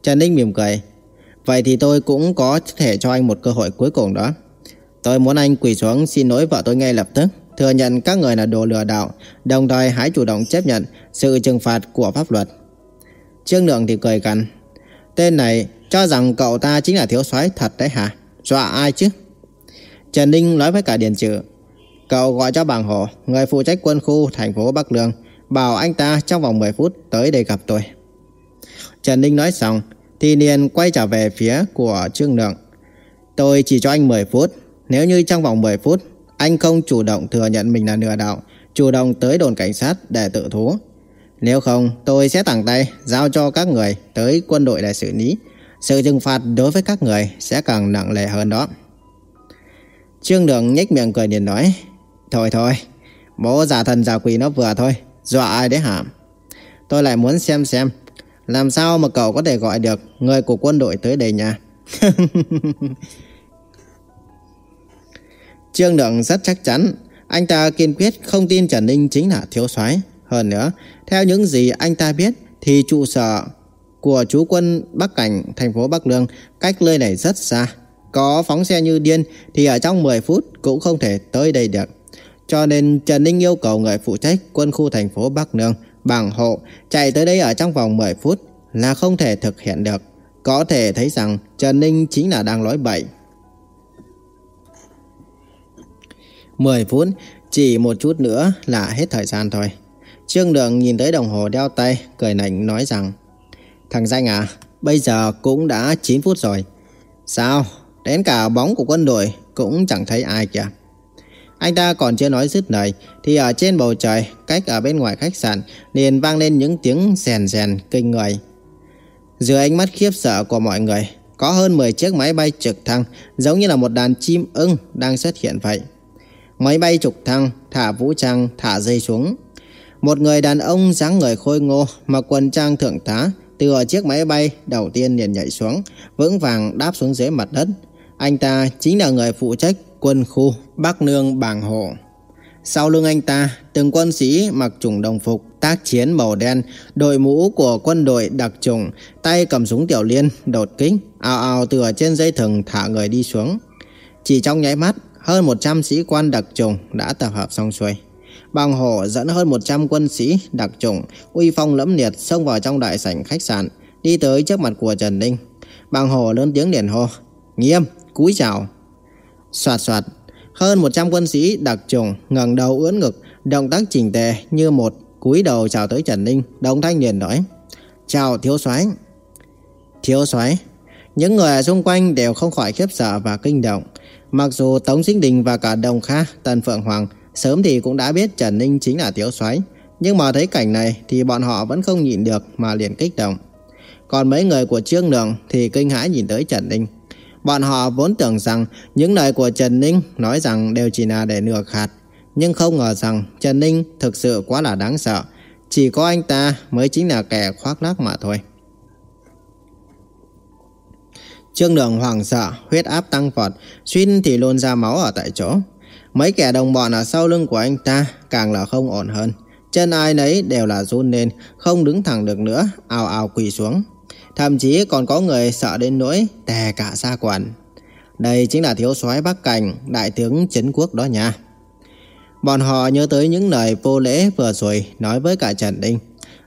Trần Ninh mỉm cười. Vậy thì tôi cũng có thể cho anh một cơ hội cuối cùng đó. Tôi muốn anh quỳ xuống xin lỗi vợ tôi ngay lập tức, thừa nhận các người là đồ lừa đảo, đồng thời hãy chủ động chấp nhận sự trừng phạt của pháp luật. Trương Lượng thì cười gằn. Tên này cho rằng cậu ta chính là thiếu soái thật đấy hả? Dọa ai chứ? Trần Ninh nói với cả Điền Trừ. Cậu gọi cho bảng hộ, người phụ trách quân khu thành phố Bắc Lương, bảo anh ta trong vòng 10 phút tới đây gặp tôi. Trần Ninh nói xong, thì liền quay trở về phía của Trương Lượng. Tôi chỉ cho anh 10 phút, nếu như trong vòng 10 phút anh không chủ động thừa nhận mình là lừa đảo, chủ động tới đồn cảnh sát để tự thú. Nếu không, tôi sẽ thẳng tay giao cho các người tới quân đội để xử lý. Sự trừng phạt đối với các người sẽ càng nặng nề hơn đó. Trương Đường nhếch miệng cười liền nói, Thôi thôi, bố giả thần giả quỷ nó vừa thôi, dọa ai đấy hả? Tôi lại muốn xem xem, làm sao mà cậu có thể gọi được người của quân đội tới đây nha? [LAUGHS] Trương Đượng rất chắc chắn, anh ta kiên quyết không tin Trần Ninh chính là thiếu soái. Hơn nữa, theo những gì anh ta biết thì trụ sở của chú quân Bắc Cảnh, thành phố Bắc Lương cách nơi này rất xa. Có phóng xe như điên thì ở trong 10 phút cũng không thể tới đây được. Cho nên Trần Ninh yêu cầu người phụ trách quân khu thành phố Bắc Nương bằng hộ chạy tới đây ở trong vòng 10 phút là không thể thực hiện được. Có thể thấy rằng Trần Ninh chính là đang nói bậy. 10 phút, chỉ một chút nữa là hết thời gian thôi. Trương Đường nhìn tới đồng hồ đeo tay, cười nảnh nói rằng Thằng Danh à, bây giờ cũng đã 9 phút rồi. Sao? Đến cả bóng của quân đội cũng chẳng thấy ai kìa. Anh ta còn chưa nói dứt lời thì ở trên bầu trời, cách ở bên ngoài khách sạn, liền vang lên những tiếng rèn rèn kinh người. Dưới ánh mắt khiếp sợ của mọi người, có hơn 10 chiếc máy bay trực thăng giống như là một đàn chim ưng đang xuất hiện vậy. Máy bay trực thăng thả vũ trang thả dây xuống. Một người đàn ông dáng người khôi ngô mặc quần trang thượng tá từ ở chiếc máy bay đầu tiên liền nhảy xuống, vững vàng đáp xuống dưới mặt đất. Anh ta chính là người phụ trách quân khu Bắc Nương Bàng Hộ. Sau lưng anh ta, từng quân sĩ mặc trùng đồng phục tác chiến màu đen, đội mũ của quân đội đặc trùng, tay cầm súng tiểu liên, đột kích, ào ào từ ở trên dây thừng thả người đi xuống. Chỉ trong nháy mắt, hơn 100 sĩ quan đặc trùng đã tập hợp xong xuôi. Bàng Hổ dẫn hơn 100 quân sĩ đặc trùng uy phong lẫm liệt xông vào trong đại sảnh khách sạn, đi tới trước mặt của Trần Ninh. Bàng Hổ lớn tiếng liền hô, nghiêm, cúi chào. Xoạt xoạt, hơn 100 quân sĩ đặc trùng ngẩng đầu ưỡn ngực, động tác chỉnh tề như một cúi đầu chào tới Trần Ninh, đồng thanh liền nói, chào thiếu soái. Thiếu soái, những người xung quanh đều không khỏi khiếp sợ và kinh động. Mặc dù Tống Sinh Đình và cả Đồng Kha, Tần Phượng Hoàng sớm thì cũng đã biết Trần Ninh chính là thiếu soái, nhưng mà thấy cảnh này thì bọn họ vẫn không nhịn được mà liền kích động. Còn mấy người của Trương Đường thì kinh hãi nhìn tới Trần Ninh. Bọn họ vốn tưởng rằng những lời của Trần Ninh nói rằng đều chỉ là để nửa khạt, nhưng không ngờ rằng Trần Ninh thực sự quá là đáng sợ. Chỉ có anh ta mới chính là kẻ khoác lác mà thôi. Trương Đường hoảng sợ, huyết áp tăng vọt, xuyên thì luôn ra máu ở tại chỗ. Mấy kẻ đồng bọn ở sau lưng của anh ta càng là không ổn hơn. Chân ai nấy đều là run lên, không đứng thẳng được nữa, ào ào quỳ xuống. Thậm chí còn có người sợ đến nỗi tè cả ra quần. Đây chính là thiếu soái Bắc Cảnh, đại tướng Trấn Quốc đó nha. Bọn họ nhớ tới những lời vô lễ vừa rồi nói với cả Trần Đinh.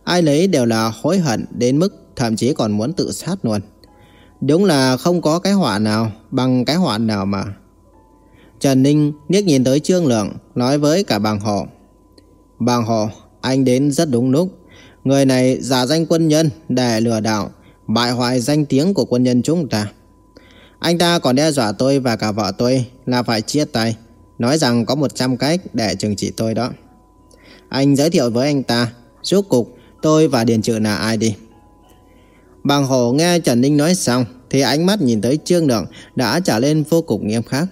Ai lấy đều là hối hận đến mức thậm chí còn muốn tự sát luôn. Đúng là không có cái họa nào bằng cái họa nào mà. Trần Ninh liếc nhìn tới Trương Lượng, nói với cả bàng hộ. Bàng hộ, anh đến rất đúng lúc. Người này giả danh quân nhân để lừa đảo, bại hoại danh tiếng của quân nhân chúng ta. Anh ta còn đe dọa tôi và cả vợ tôi là phải chia tay, nói rằng có 100 cách để trừng trị tôi đó. Anh giới thiệu với anh ta, rốt cục tôi và Điền Trự là ai đi. Bàng Hổ nghe Trần Ninh nói xong thì ánh mắt nhìn tới Trương Lượng đã trở lên vô cùng nghiêm khắc.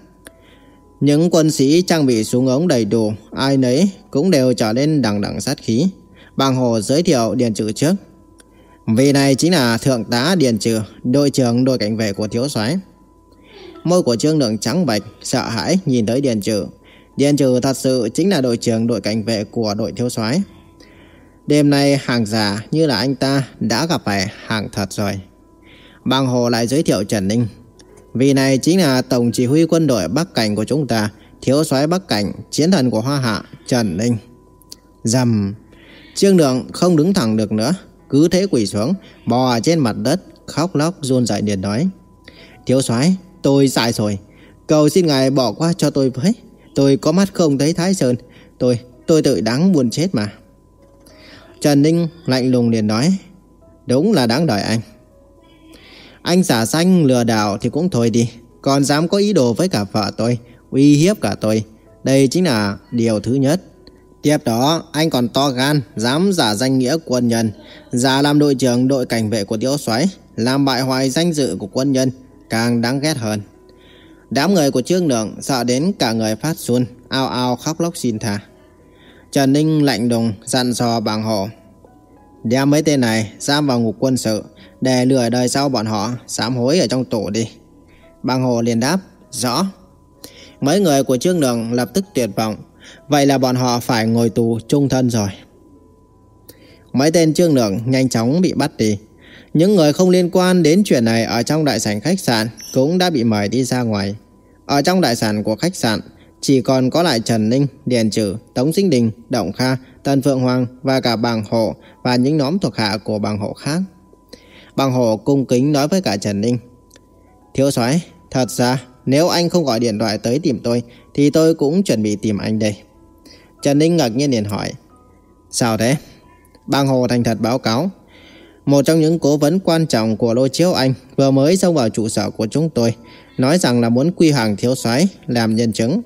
Những quân sĩ trang bị súng ống đầy đủ, ai nấy cũng đều trở nên đằng đằng sát khí. Bàng Hồ giới thiệu Điền Trự trước. Vị này chính là Thượng tá Điền Trừ, đội trưởng đội cảnh vệ của thiếu soái. Môi của Trương Lượng trắng bạch, sợ hãi nhìn tới Điền Trừ. Điền Trừ thật sự chính là đội trưởng đội cảnh vệ của đội thiếu soái. Đêm nay hàng giả như là anh ta đã gặp phải hàng thật rồi. Bang Hồ lại giới thiệu Trần Ninh. vị này chính là Tổng chỉ huy quân đội Bắc Cảnh của chúng ta, thiếu soái Bắc Cảnh, chiến thần của Hoa Hạ, Trần Ninh. Dầm, Trương Đường không đứng thẳng được nữa, cứ thế quỳ xuống, bò trên mặt đất, khóc lóc run rẩy điền nói. Thiếu soái, tôi sai rồi, cầu xin ngài bỏ qua cho tôi với. Tôi có mắt không thấy Thái Sơn, tôi, tôi tự đáng buồn chết mà. Trần Ninh lạnh lùng liền nói, đúng là đáng đợi anh. Anh giả xanh lừa đảo thì cũng thôi đi, còn dám có ý đồ với cả vợ tôi, uy hiếp cả tôi. Đây chính là điều thứ nhất. Tiếp đó, anh còn to gan, dám giả danh nghĩa quân nhân, giả làm đội trưởng đội cảnh vệ của Tiếu Xoáy, làm bại hoại danh dự của quân nhân, càng đáng ghét hơn. Đám người của Trương Lượng sợ đến cả người phát run, ao ao khóc lóc xin tha. Trần Ninh lạnh đùng dặn dò bằng hộ. Đem mấy tên này giam vào ngục quân sự để lừa đời sau bọn họ sám hối ở trong tổ đi. Bằng hồ liền đáp, rõ. Mấy người của Trương Đường lập tức tuyệt vọng, vậy là bọn họ phải ngồi tù trung thân rồi. Mấy tên Trương lượng nhanh chóng bị bắt đi. Những người không liên quan đến chuyện này ở trong đại sảnh khách sạn cũng đã bị mời đi ra ngoài. Ở trong đại sảnh của khách sạn, chỉ còn có lại Trần Ninh, Điền Trừ, Tống Sinh Đình, Động Kha, Tân Phượng Hoàng và cả Bàng Hộ và những nhóm thuộc hạ của Bàng Hộ khác. Bàng Hộ cung kính nói với cả Trần Ninh. Thiếu soái, thật ra nếu anh không gọi điện thoại tới tìm tôi thì tôi cũng chuẩn bị tìm anh đây. Trần Ninh ngạc nhiên liền hỏi. Sao thế? Bang Hồ thành thật báo cáo. Một trong những cố vấn quan trọng của Lô Chiếu Anh vừa mới xông vào trụ sở của chúng tôi, nói rằng là muốn quy hàng thiếu soái làm nhân chứng.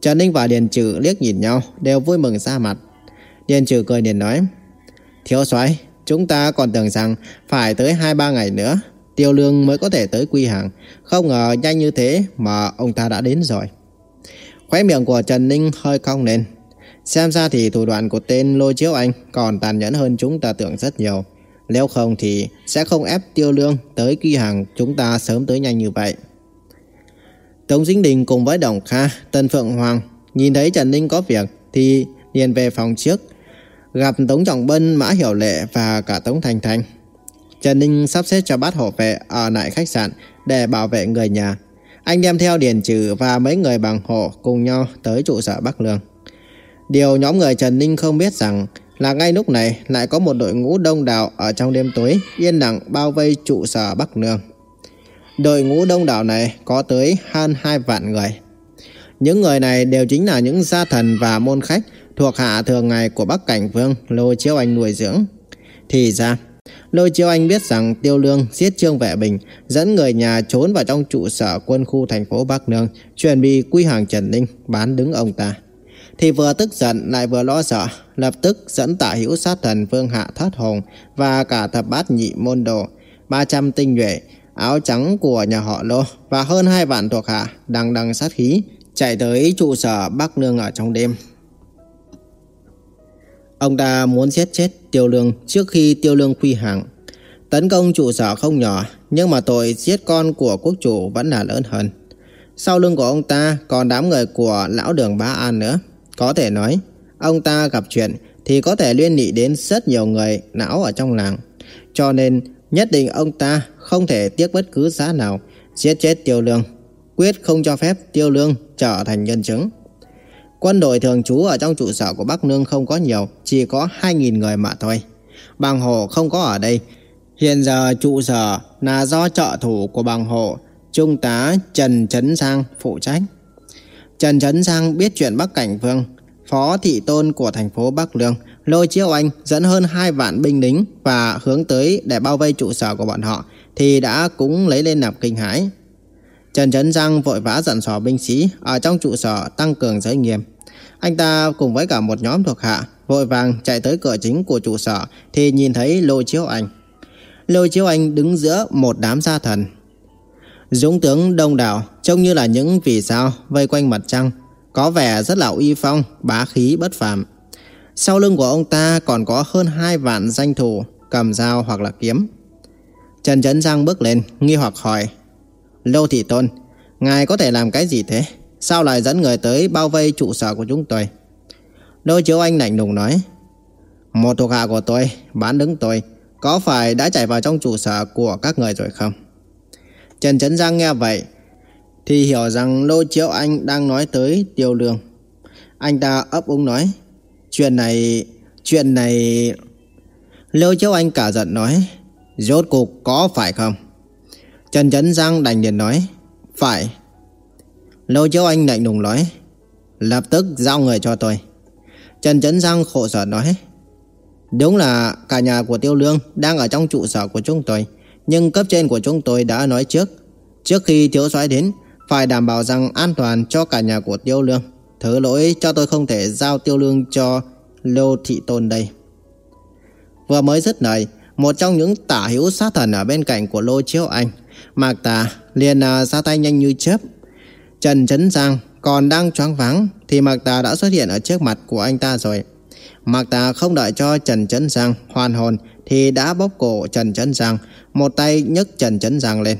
Trần Ninh và Điền Trừ liếc nhìn nhau, đều vui mừng ra mặt. Điền Trừ cười liền nói, Thiếu soái chúng ta còn tưởng rằng phải tới 2-3 ngày nữa, tiêu lương mới có thể tới quy hàng. Không ngờ nhanh như thế mà ông ta đã đến rồi. Khóe miệng của Trần Ninh hơi cong lên. Xem ra thì thủ đoạn của tên Lôi Chiếu Anh còn tàn nhẫn hơn chúng ta tưởng rất nhiều. Nếu không thì sẽ không ép tiêu lương tới kỳ hàng chúng ta sớm tới nhanh như vậy. Tống Dính Đình cùng với Đồng Kha, Tân Phượng Hoàng nhìn thấy Trần Ninh có việc thì liền về phòng trước, gặp Tống Trọng Bân, Mã Hiểu Lệ và cả Tống Thành Thành. Trần Ninh sắp xếp cho bát hộ vệ ở lại khách sạn để bảo vệ người nhà. Anh đem theo Điền Trừ và mấy người bằng hộ cùng nhau tới trụ sở Bắc Lương. Điều nhóm người Trần Ninh không biết rằng là ngay lúc này lại có một đội ngũ đông đảo ở trong đêm tối yên lặng bao vây trụ sở Bắc Lương. Đội ngũ đông đảo này có tới hơn 2 vạn người. Những người này đều chính là những gia thần và môn khách thuộc hạ thường ngày của Bắc Cảnh Vương Lô Chiếu Anh nuôi dưỡng. Thì ra, lôi Chiếu Anh biết rằng Tiêu Lương giết Trương Vệ Bình, dẫn người nhà trốn vào trong trụ sở quân khu thành phố Bắc Nương, chuẩn bị quy hàng Trần Ninh, bán đứng ông ta. Thì vừa tức giận lại vừa lo sợ, lập tức dẫn tạ hữu sát thần Vương Hạ Thất Hồng và cả thập bát nhị môn đồ, 300 tinh nhuệ, áo trắng của nhà họ Lô và hơn hai vạn thuộc hạ đằng đằng sát khí chạy tới trụ sở Bắc Nương ở trong đêm. Ông ta muốn giết chết Tiêu Lương trước khi Tiêu Lương quy hàng. Tấn công trụ sở không nhỏ, nhưng mà tội giết con của quốc chủ vẫn là lớn hơn. Sau lưng của ông ta còn đám người của lão đường Bá An nữa. Có thể nói, ông ta gặp chuyện thì có thể liên lụy đến rất nhiều người não ở trong làng. Cho nên Nhất định ông ta không thể tiếc bất cứ giá nào giết chết Tiêu Lương, quyết không cho phép Tiêu Lương trở thành nhân chứng. Quân đội thường trú ở trong trụ sở của Bắc Nương không có nhiều, chỉ có 2.000 người mà thôi. Bằng Hồ không có ở đây. Hiện giờ trụ sở là do trợ thủ của Bằng Hồ, Trung tá Trần Trấn Sang phụ trách. Trần Trấn Sang biết chuyện Bắc Cảnh Vương, phó thị tôn của thành phố Bắc Lương, lôi chiếu anh dẫn hơn hai vạn binh lính và hướng tới để bao vây trụ sở của bọn họ thì đã cũng lấy lên nạp kinh hãi. Trần Trấn Giang vội vã dặn dò binh sĩ ở trong trụ sở tăng cường giới nghiêm. Anh ta cùng với cả một nhóm thuộc hạ vội vàng chạy tới cửa chính của trụ sở thì nhìn thấy lôi chiếu anh. Lôi chiếu anh đứng giữa một đám gia thần. Dũng tướng đông đảo trông như là những vì sao vây quanh mặt trăng có vẻ rất là uy phong, bá khí bất phàm. Sau lưng của ông ta còn có hơn hai vạn danh thủ cầm dao hoặc là kiếm. Trần Trấn Giang bước lên, nghi hoặc hỏi. Lâu Thị Tôn, ngài có thể làm cái gì thế? Sao lại dẫn người tới bao vây trụ sở của chúng tôi? Lô Chiếu Anh lạnh lùng nói. Một thuộc hạ của tôi, bán đứng tôi, có phải đã chạy vào trong trụ sở của các người rồi không? Trần Trấn Giang nghe vậy thì hiểu rằng Lô Chiếu Anh đang nói tới Tiêu Lương. Anh ta ấp úng nói, chuyện này, chuyện này... Lô Chiếu Anh cả giận nói, rốt cuộc có phải không? Trần Trấn Giang đành liền nói, phải. Lô Châu Anh lạnh lùng nói, lập tức giao người cho tôi. Trần Trấn Giang khổ sở nói, đúng là cả nhà của Tiêu Lương đang ở trong trụ sở của chúng tôi, nhưng cấp trên của chúng tôi đã nói trước, trước khi thiếu soái đến, phải đảm bảo rằng an toàn cho cả nhà của Tiêu Lương. Thứ lỗi cho tôi không thể giao Tiêu Lương cho Lô Thị Tôn đây. Vừa mới dứt lời, một trong những tả hữu sát thần ở bên cạnh của Lô Chiếu Anh, Mạc Tà liền à, ra tay nhanh như chớp. Trần Trấn Giang còn đang choáng váng thì Mạc Tà đã xuất hiện ở trước mặt của anh ta rồi. Mạc Tà không đợi cho Trần Trấn Giang hoàn hồn thì đã bóp cổ Trần Trấn Giang, một tay nhấc Trần Trấn Giang lên.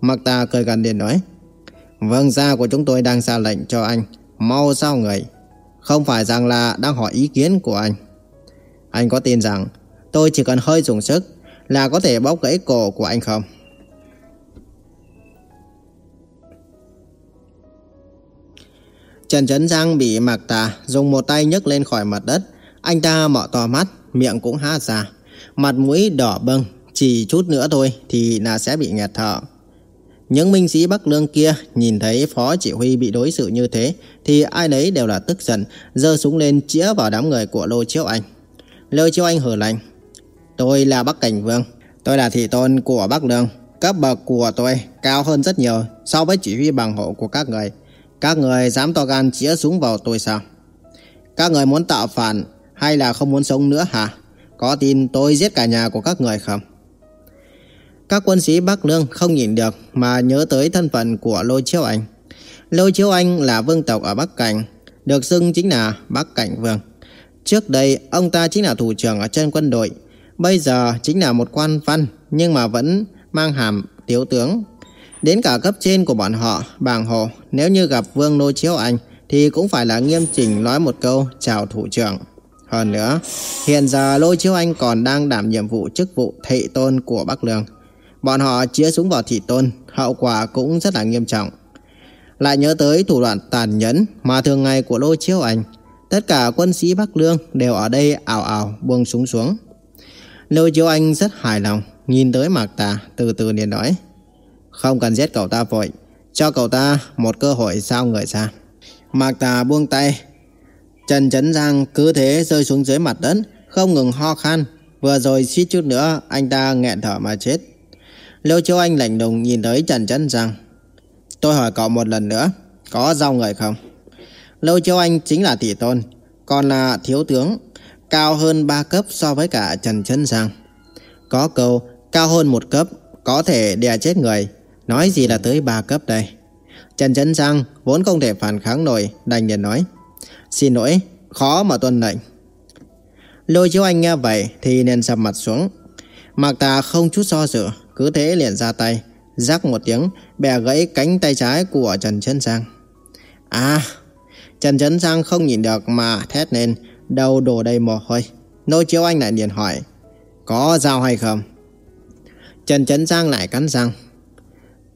Mạc Tà cười gần điện nói, Vương gia của chúng tôi đang ra lệnh cho anh, mau sao người. Không phải rằng là đang hỏi ý kiến của anh. Anh có tin rằng tôi chỉ cần hơi dùng sức là có thể bóp gãy cổ của anh không? Trần Trấn Giang bị Mạc Tà dùng một tay nhấc lên khỏi mặt đất. Anh ta mở to mắt, miệng cũng há ra. Mặt mũi đỏ bừng, chỉ chút nữa thôi thì là sẽ bị nghẹt thở. Những binh sĩ Bắc Lương kia nhìn thấy phó chỉ huy bị đối xử như thế thì ai nấy đều là tức giận, giơ súng lên chĩa vào đám người của Lô Chiếu Anh. Lô Chiếu Anh hử lạnh. Tôi là Bắc Cảnh Vương, tôi là thị tôn của Bắc Lương. Cấp bậc của tôi cao hơn rất nhiều so với chỉ huy bằng hộ của các người. Các người dám to gan chĩa súng vào tôi sao? Các người muốn tạo phản hay là không muốn sống nữa hả? Có tin tôi giết cả nhà của các người không? Các quân sĩ Bắc Lương không nhìn được mà nhớ tới thân phận của Lôi Chiếu Anh. Lôi Chiếu Anh là vương tộc ở Bắc Cảnh, được xưng chính là Bắc Cảnh Vương. Trước đây, ông ta chính là thủ trưởng ở trên quân đội, bây giờ chính là một quan văn nhưng mà vẫn mang hàm thiếu tướng. Đến cả cấp trên của bọn họ, bàng hồ, nếu như gặp Vương nô Chiếu Anh thì cũng phải là nghiêm chỉnh nói một câu chào thủ trưởng. Hơn nữa, hiện giờ Lôi Chiếu Anh còn đang đảm nhiệm vụ chức vụ thị tôn của Bắc Lương. Bọn họ chĩa súng vào thị tôn, hậu quả cũng rất là nghiêm trọng. Lại nhớ tới thủ đoạn tàn nhẫn mà thường ngày của Lô Chiếu Anh. Tất cả quân sĩ Bắc Lương đều ở đây ảo ảo buông súng xuống. Lô Chiếu Anh rất hài lòng, nhìn tới Mạc Tà, từ từ liền nói. Không cần giết cậu ta vội, cho cậu ta một cơ hội sao người ra. Mạc Tà buông tay. Trần Trấn Giang cứ thế rơi xuống dưới mặt đất, không ngừng ho khan. Vừa rồi suýt chút nữa, anh ta nghẹn thở mà chết. Liêu Châu Anh lạnh lùng nhìn tới Trần Trấn Giang. Tôi hỏi cậu một lần nữa, có giao người không? Liêu Châu Anh chính là tỷ tôn, còn là thiếu tướng, cao hơn 3 cấp so với cả Trần Trấn Giang. Có câu, cao hơn một cấp, có thể đè chết người, nói gì là tới ba cấp đây. Trần Trấn Giang vốn không thể phản kháng nổi, đành liền nói. Xin lỗi, khó mà tuân lệnh. Lôi chiếu anh nghe vậy thì nên sầm mặt xuống. Mạc Tà không chút so dự, cứ thế liền ra tay, rắc một tiếng, bè gãy cánh tay trái của Trần Trấn Giang. À, Trần Trấn Giang không nhìn được mà thét lên, đầu đổ đầy mồ hôi. lôi chiếu anh lại liền hỏi, có dao hay không? Trần Trấn Giang lại cắn răng,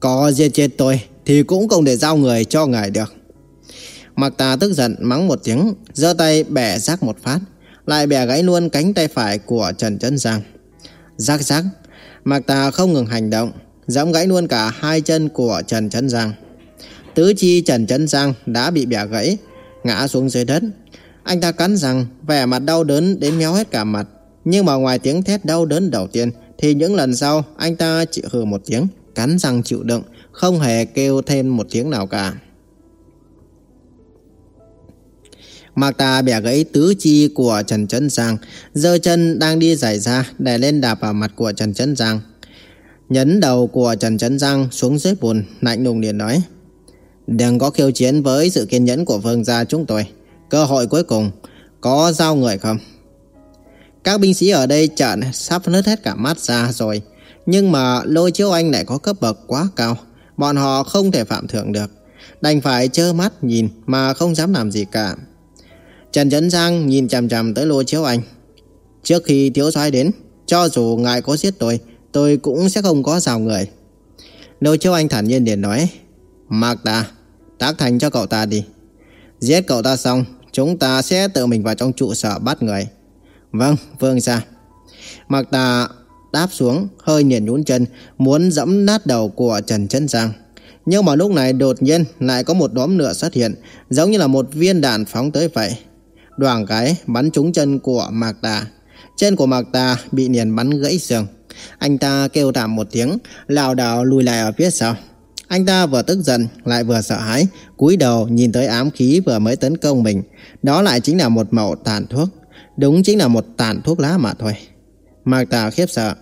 có giết chết tôi thì cũng không để giao người cho ngài được. Mặc tà tức giận mắng một tiếng, giơ tay bẻ rác một phát, lại bẻ gãy luôn cánh tay phải của Trần Trấn Giang. Rác rác Mạc Tà không ngừng hành động, dẫm gãy luôn cả hai chân của Trần Trấn Giang. Tứ chi Trần Trấn Giang đã bị bẻ gãy, ngã xuống dưới đất. Anh ta cắn răng, vẻ mặt đau đớn đến méo hết cả mặt. Nhưng mà ngoài tiếng thét đau đớn đầu tiên, thì những lần sau anh ta chỉ hừ một tiếng, cắn răng chịu đựng, không hề kêu thêm một tiếng nào cả. Mạc Tà bẻ gãy tứ chi của Trần Trấn Giang, giơ chân đang đi giải ra để lên đạp vào mặt của Trần Trấn Giang. Nhấn đầu của Trần Trấn Giang xuống dưới bùn, lạnh lùng liền nói. Đừng có khiêu chiến với sự kiên nhẫn của vương gia chúng tôi. Cơ hội cuối cùng, có giao người không? Các binh sĩ ở đây trợn sắp nứt hết cả mắt ra rồi. Nhưng mà lôi chiếu anh lại có cấp bậc quá cao. Bọn họ không thể phạm thượng được. Đành phải trơ mắt nhìn mà không dám làm gì cả. Trần Trấn Giang nhìn chằm chằm tới lôi Chiếu Anh. Trước khi thiếu soái đến, cho dù ngài có giết tôi, tôi cũng sẽ không có rào người. Lôi Chiếu Anh thản nhiên liền nói Mạc ta, tác thành cho cậu ta đi Giết cậu ta xong Chúng ta sẽ tự mình vào trong trụ sở bắt người Vâng, vương ra Mạc ta đáp xuống Hơi nghiền nhún chân Muốn dẫm nát đầu của Trần Trấn Giang Nhưng mà lúc này đột nhiên Lại có một đốm lửa xuất hiện Giống như là một viên đạn phóng tới vậy Đoàn cái bắn trúng chân của Mạc Tà Chân của Mạc Tà bị nghiền bắn gãy xương Anh ta kêu thảm một tiếng lảo đảo lùi lại ở phía sau anh ta vừa tức giận lại vừa sợ hãi, cúi đầu nhìn tới ám khí vừa mới tấn công mình. Đó lại chính là một mẩu tàn thuốc. Đúng chính là một tàn thuốc lá mà thôi. Mạc Tà khiếp sợ.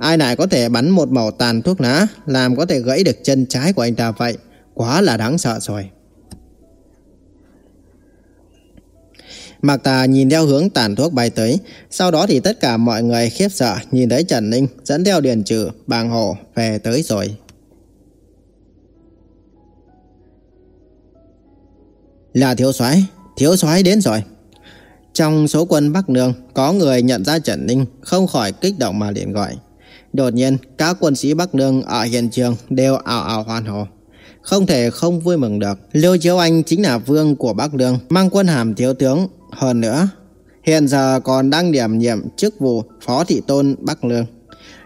Ai lại có thể bắn một mẩu tàn thuốc lá làm có thể gãy được chân trái của anh ta vậy? Quá là đáng sợ rồi. Mạc Tà nhìn theo hướng tàn thuốc bay tới, sau đó thì tất cả mọi người khiếp sợ nhìn thấy Trần Ninh dẫn theo Điền Trừ, Bàng hộ về tới rồi. Là thiếu soái, thiếu soái đến rồi. Trong số quân Bắc Nương, có người nhận ra Trần Ninh, không khỏi kích động mà liền gọi. Đột nhiên, các quân sĩ Bắc Nương ở hiện trường đều ảo ảo hoan hô. Không thể không vui mừng được. Lưu Chiếu Anh chính là vương của Bắc Nương, mang quân hàm thiếu tướng. Hơn nữa, hiện giờ còn đang điểm nhiệm chức vụ phó thị tôn Bắc Nương.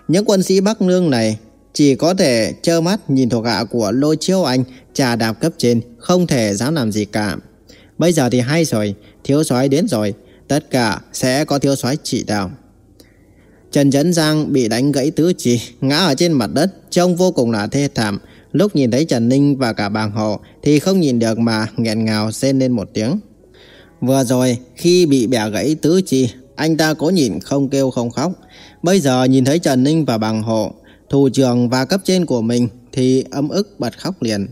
Những quân sĩ Bắc Nương này chỉ có thể trơ mắt nhìn thuộc hạ của Lô Chiếu Anh trà đạp cấp trên, không thể dám làm gì cả. Bây giờ thì hay rồi, thiếu soái đến rồi, tất cả sẽ có thiếu soái chỉ đạo. Trần Trấn Giang bị đánh gãy tứ chi, ngã ở trên mặt đất, trông vô cùng là thê thảm. Lúc nhìn thấy Trần Ninh và cả bàng hộ thì không nhìn được mà nghẹn ngào rên lên một tiếng. Vừa rồi, khi bị bẻ gãy tứ chi, anh ta cố nhìn không kêu không khóc. Bây giờ nhìn thấy Trần Ninh và bàng hộ, thủ trưởng và cấp trên của mình thì âm ức bật khóc liền.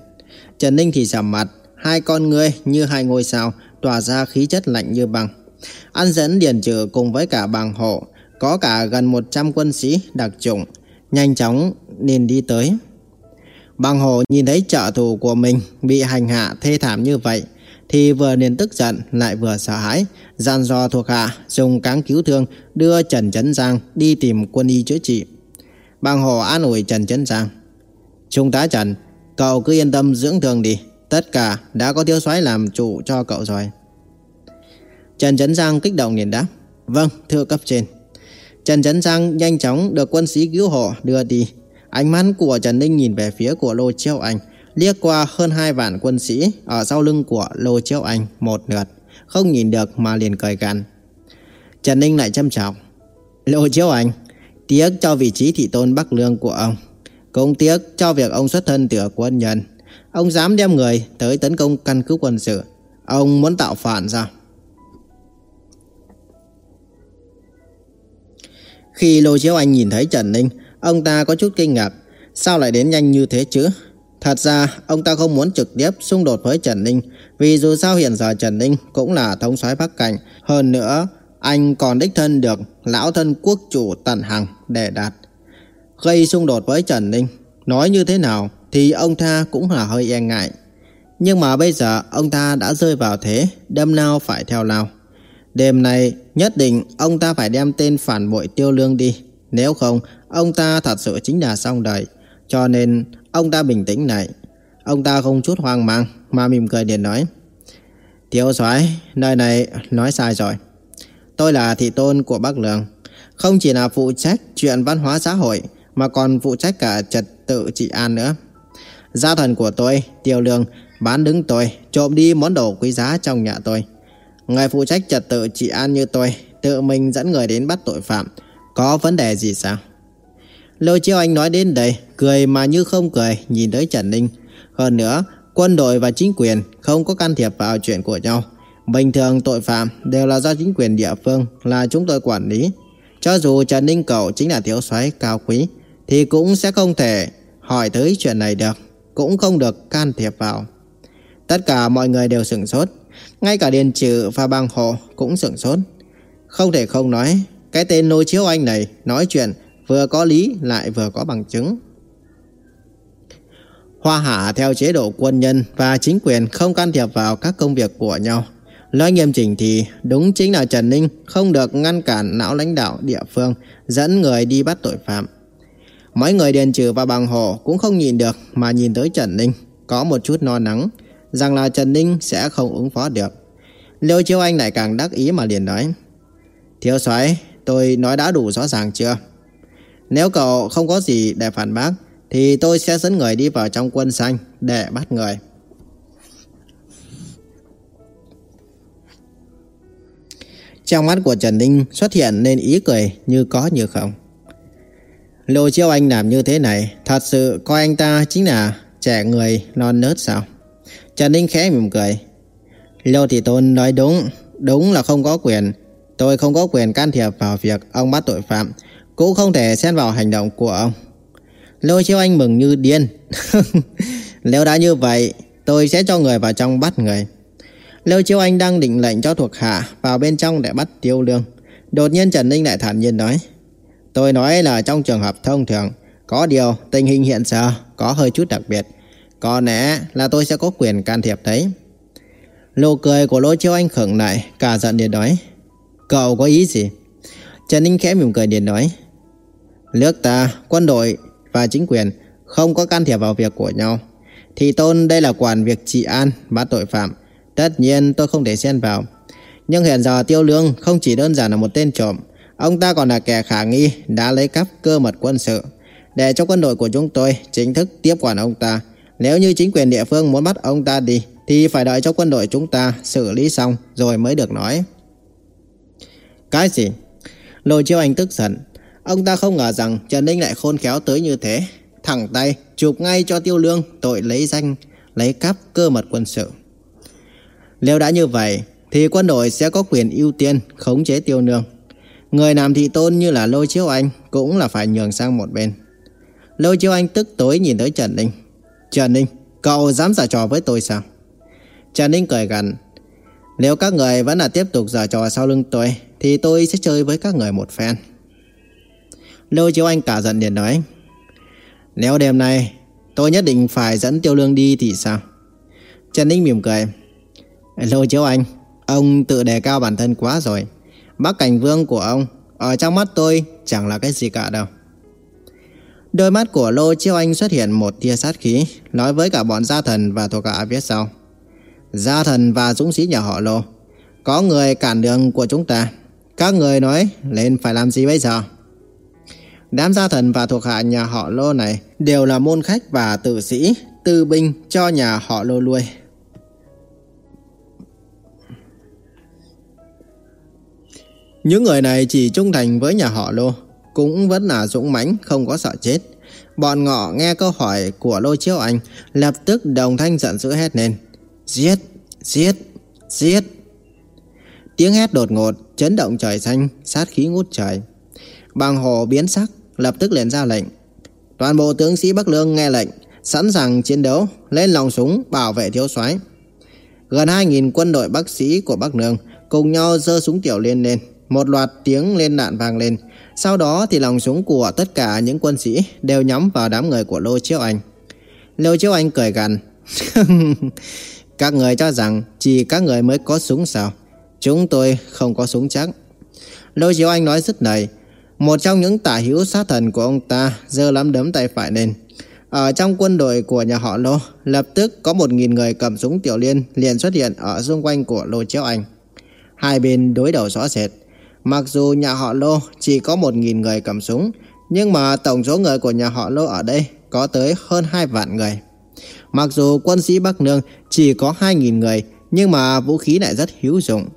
Trần Ninh thì sầm mặt, hai con ngươi như hai ngôi sao tỏa ra khí chất lạnh như băng. Ăn dẫn điền trừ cùng với cả bàng hộ, có cả gần 100 quân sĩ đặc chủng, nhanh chóng nên đi tới. Bàng hồ nhìn thấy trợ thủ của mình bị hành hạ thê thảm như vậy, thì vừa nên tức giận lại vừa sợ hãi, gian do thuộc hạ dùng cáng cứu thương đưa Trần Trấn Giang đi tìm quân y chữa trị. Bàng hồ an ủi Trần Trấn Giang. Trung tá Trần, cậu cứ yên tâm dưỡng thương đi, tất cả đã có thiếu soái làm chủ cho cậu rồi. Trần Trấn Giang kích động liền đáp. Vâng, thưa cấp trên. Trần Trấn Giang nhanh chóng được quân sĩ cứu hộ đưa đi. Ánh mắt của Trần Ninh nhìn về phía của Lô Chiêu Anh, liếc qua hơn hai vạn quân sĩ ở sau lưng của Lô Chiêu Anh một lượt, không nhìn được mà liền cười gằn. Trần Ninh lại châm chọc. Lô Chiêu Anh, tiếc cho vị trí thị tôn Bắc Lương của ông. Cũng tiếc cho việc ông xuất thân từ quân nhân. Ông dám đem người tới tấn công căn cứ quân sự. Ông muốn tạo phản sao? Khi Lô Chiếu Anh nhìn thấy Trần Ninh, ông ta có chút kinh ngạc. Sao lại đến nhanh như thế chứ? Thật ra, ông ta không muốn trực tiếp xung đột với Trần Ninh, vì dù sao hiện giờ Trần Ninh cũng là thống soái Bắc Cảnh. Hơn nữa, anh còn đích thân được lão thân quốc chủ Tần Hằng để đạt. Gây xung đột với Trần Ninh, nói như thế nào thì ông ta cũng là hơi e ngại. Nhưng mà bây giờ ông ta đã rơi vào thế, đâm nào phải theo nào. Đêm nay nhất định ông ta phải đem tên phản bội tiêu lương đi. Nếu không, ông ta thật sự chính là xong đời. Cho nên ông ta bình tĩnh lại. Ông ta không chút hoang mang mà mỉm cười điện nói. Tiêu soái nơi này nói sai rồi. Tôi là thị tôn của Bắc Lương. Không chỉ là phụ trách chuyện văn hóa xã hội mà còn phụ trách cả trật tự trị an nữa. Gia thần của tôi, Tiêu Lương, bán đứng tôi, trộm đi món đồ quý giá trong nhà tôi. Người phụ trách trật tự trị an như tôi, Tự mình dẫn người đến bắt tội phạm. Có vấn đề gì sao? Lôi chiêu anh nói đến đây, Cười mà như không cười, Nhìn tới Trần Ninh. Hơn nữa, quân đội và chính quyền Không có can thiệp vào chuyện của nhau. Bình thường tội phạm đều là do chính quyền địa phương, Là chúng tôi quản lý. Cho dù Trần Ninh cậu chính là thiếu soái cao quý, Thì cũng sẽ không thể Hỏi tới chuyện này được, Cũng không được can thiệp vào. Tất cả mọi người đều sửng sốt ngay cả Điền Trừ và Bang Hồ cũng sửng sốt. Không thể không nói, cái tên nô chiếu anh này nói chuyện vừa có lý lại vừa có bằng chứng. Hoa Hạ theo chế độ quân nhân và chính quyền không can thiệp vào các công việc của nhau. Nói nghiêm chỉnh thì đúng chính là Trần Ninh không được ngăn cản não lãnh đạo địa phương dẫn người đi bắt tội phạm. Mấy người Điền Trừ và Bằng Hồ cũng không nhìn được mà nhìn tới Trần Ninh, có một chút no nắng, rằng là Trần Ninh sẽ không ứng phó được. Liêu Chiêu Anh lại càng đắc ý mà liền nói. Thiếu soái, tôi nói đã đủ rõ ràng chưa? Nếu cậu không có gì để phản bác, thì tôi sẽ dẫn người đi vào trong quân xanh để bắt người. Trong mắt của Trần Ninh xuất hiện nên ý cười như có như không. Lô Chiêu Anh làm như thế này, thật sự coi anh ta chính là trẻ người non nớt sao? Trần Ninh khẽ mỉm cười. Lô Thị Tôn nói đúng, đúng là không có quyền. Tôi không có quyền can thiệp vào việc ông bắt tội phạm, cũng không thể xen vào hành động của ông. Lô Chiêu Anh mừng như điên. [LAUGHS] Nếu đã như vậy, tôi sẽ cho người vào trong bắt người. Lô Chiêu Anh đang định lệnh cho thuộc hạ vào bên trong để bắt Tiêu Lương. Đột nhiên Trần Ninh lại thản nhiên nói. Tôi nói là trong trường hợp thông thường, có điều tình hình hiện giờ có hơi chút đặc biệt. Có lẽ là tôi sẽ có quyền can thiệp đấy. Lô cười của Lỗ Chiêu Anh khẩn lại, cả giận điện nói. Cậu có ý gì? Trần Ninh khẽ mỉm cười điện nói. Nước ta, quân đội và chính quyền không có can thiệp vào việc của nhau. Thì tôn đây là quản việc trị an, bắt tội phạm. Tất nhiên tôi không thể xen vào. Nhưng hiện giờ Tiêu Lương không chỉ đơn giản là một tên trộm. Ông ta còn là kẻ khả nghi đã lấy cắp cơ mật quân sự. Để cho quân đội của chúng tôi chính thức tiếp quản ông ta. Nếu như chính quyền địa phương muốn bắt ông ta đi thì phải đợi cho quân đội chúng ta xử lý xong rồi mới được nói. Cái gì? Lôi chiêu anh tức giận. Ông ta không ngờ rằng Trần Ninh lại khôn khéo tới như thế. Thẳng tay chụp ngay cho tiêu lương tội lấy danh, lấy cắp cơ mật quân sự. Nếu đã như vậy thì quân đội sẽ có quyền ưu tiên khống chế tiêu nương. Người làm thị tôn như là Lôi Chiếu Anh cũng là phải nhường sang một bên. Lôi Chiếu Anh tức tối nhìn tới Trần Ninh. Trần Ninh, cậu dám giả trò với tôi sao? Trần Ninh cười gằn. Nếu các người vẫn là tiếp tục giả trò sau lưng tôi thì tôi sẽ chơi với các người một phen. Lô Chiếu Anh cả giận liền nói. Nếu đêm nay tôi nhất định phải dẫn Tiêu Lương đi thì sao? Trần Ninh mỉm cười. Lô Chiếu Anh, ông tự đề cao bản thân quá rồi. Bắc Cảnh Vương của ông ở trong mắt tôi chẳng là cái gì cả đâu. Đôi mắt của Lô Chiêu Anh xuất hiện một tia sát khí, nói với cả bọn gia thần và thuộc hạ viết sau. Gia thần và dũng sĩ nhà họ Lô, có người cản đường của chúng ta. Các người nói lên phải làm gì bây giờ? Đám gia thần và thuộc hạ nhà họ Lô này đều là môn khách và tử sĩ, tư binh cho nhà họ Lô nuôi. Những người này chỉ trung thành với nhà họ Lô, cũng vẫn là dũng mãnh, không có sợ chết. Bọn ngọ nghe câu hỏi của lôi Chiếu Anh, lập tức đồng thanh giận dữ hét lên. Giết! Giết! Giết! Tiếng hét đột ngột, chấn động trời xanh, sát khí ngút trời. Bàng hồ biến sắc, lập tức liền ra lệnh. Toàn bộ tướng sĩ Bắc Lương nghe lệnh, sẵn sàng chiến đấu, lên lòng súng bảo vệ thiếu soái. Gần 2.000 quân đội bác sĩ của Bắc Lương cùng nhau giơ súng tiểu liên lên, một loạt tiếng lên đạn vang lên. Sau đó thì lòng súng của tất cả những quân sĩ đều nhắm vào đám người của Lô Chiếu Anh. Lô Chiếu Anh cười gằn. [LAUGHS] các người cho rằng chỉ các người mới có súng sao? Chúng tôi không có súng chắc. Lô Chiếu Anh nói dứt lời. Một trong những tả hữu sát thần của ông ta giơ lắm đấm tay phải lên. Ở trong quân đội của nhà họ Lô, lập tức có một nghìn người cầm súng tiểu liên liền xuất hiện ở xung quanh của Lô Chiếu Anh. Hai bên đối đầu rõ rệt. Mặc dù nhà họ Lô chỉ có 1.000 người cầm súng, nhưng mà tổng số người của nhà họ Lô ở đây có tới hơn 2 vạn người. Mặc dù quân sĩ Bắc Nương chỉ có 2.000 người, nhưng mà vũ khí lại rất hữu dụng.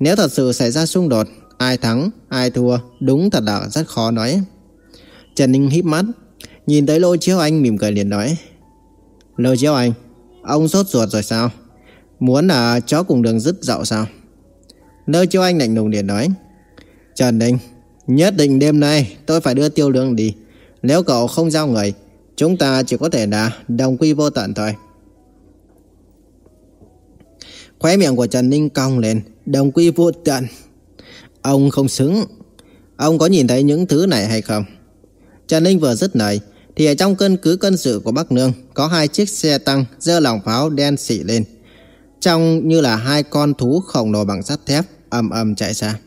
Nếu thật sự xảy ra xung đột, ai thắng, ai thua, đúng thật là rất khó nói. Trần Ninh híp mắt, nhìn tới Lô Chiếu Anh mỉm cười liền nói. Lô Chiếu Anh, ông sốt ruột rồi sao? Muốn là chó cùng đường dứt dạo sao? Lô Chiếu Anh lạnh lùng liền nói. Trần Ninh, nhất định đêm nay tôi phải đưa tiêu lương đi. Nếu cậu không giao người, chúng ta chỉ có thể là đồng quy vô tận thôi. Khóe miệng của Trần Ninh cong lên, đồng quy vô tận. Ông không xứng. Ông có nhìn thấy những thứ này hay không? Trần Ninh vừa dứt lời, thì ở trong cân cứ cân sự của Bắc Nương có hai chiếc xe tăng dơ lòng pháo đen xị lên. Trông như là hai con thú khổng lồ bằng sắt thép ầm ầm chạy xa.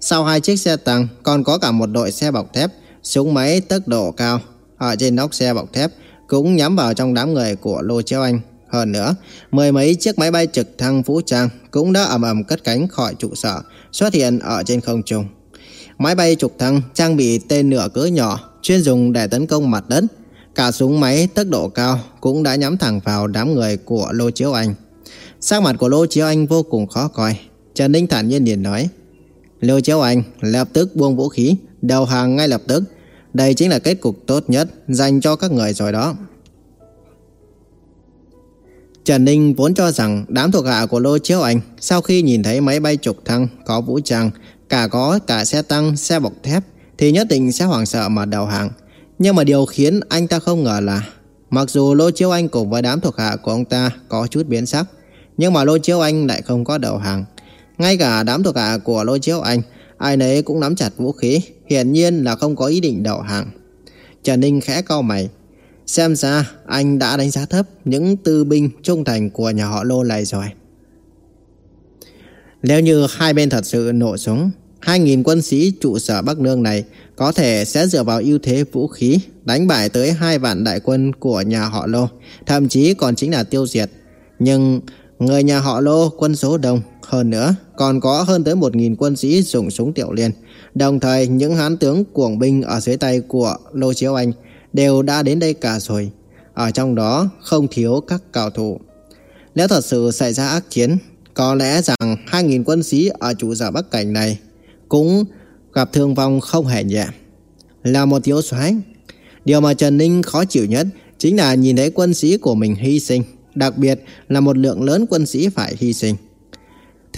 Sau hai chiếc xe tăng còn có cả một đội xe bọc thép, súng máy tốc độ cao. ở trên nóc xe bọc thép cũng nhắm vào trong đám người của Lô Chiếu Anh. Hơn nữa, mười mấy chiếc máy bay trực thăng vũ trang cũng đã ầm ầm cất cánh khỏi trụ sở, xuất hiện ở trên không trung. Máy bay trực thăng trang bị tên nửa cỡ nhỏ, chuyên dùng để tấn công mặt đất. Cả súng máy tốc độ cao cũng đã nhắm thẳng vào đám người của Lô Chiếu Anh. Sắc mặt của Lô Chiếu Anh vô cùng khó coi. Trần Ninh thản nhiên liền nói. Lô Chiếu Anh lập tức buông vũ khí, đầu hàng ngay lập tức. Đây chính là kết cục tốt nhất dành cho các người rồi đó. Trần Ninh vốn cho rằng đám thuộc hạ của Lô Chiếu Anh sau khi nhìn thấy máy bay trục thăng có vũ trang, cả có cả xe tăng, xe bọc thép thì nhất định sẽ hoảng sợ mà đầu hàng. Nhưng mà điều khiến anh ta không ngờ là mặc dù Lô Chiếu Anh cùng với đám thuộc hạ của ông ta có chút biến sắc, nhưng mà Lô Chiếu Anh lại không có đầu hàng. Ngay cả đám thuộc hạ của lôi Chiếu Anh, ai nấy cũng nắm chặt vũ khí, hiển nhiên là không có ý định đầu hàng. Trần Ninh khẽ cau mày, xem ra anh đã đánh giá thấp những tư binh trung thành của nhà họ Lô này rồi. Nếu như hai bên thật sự nổ súng, 2.000 quân sĩ trụ sở Bắc Nương này có thể sẽ dựa vào ưu thế vũ khí đánh bại tới hai vạn đại quân của nhà họ Lô, thậm chí còn chính là tiêu diệt. Nhưng người nhà họ Lô quân số đông, hơn nữa còn có hơn tới 1.000 quân sĩ dùng súng tiểu liên. Đồng thời những hán tướng cuồng binh ở dưới tay của Lô Chiếu Anh đều đã đến đây cả rồi. Ở trong đó không thiếu các cao thủ. Nếu thật sự xảy ra ác chiến, có lẽ rằng 2.000 quân sĩ ở trụ sở Bắc Cảnh này cũng gặp thương vong không hề nhẹ. Là một thiếu soái, điều mà Trần Ninh khó chịu nhất chính là nhìn thấy quân sĩ của mình hy sinh, đặc biệt là một lượng lớn quân sĩ phải hy sinh.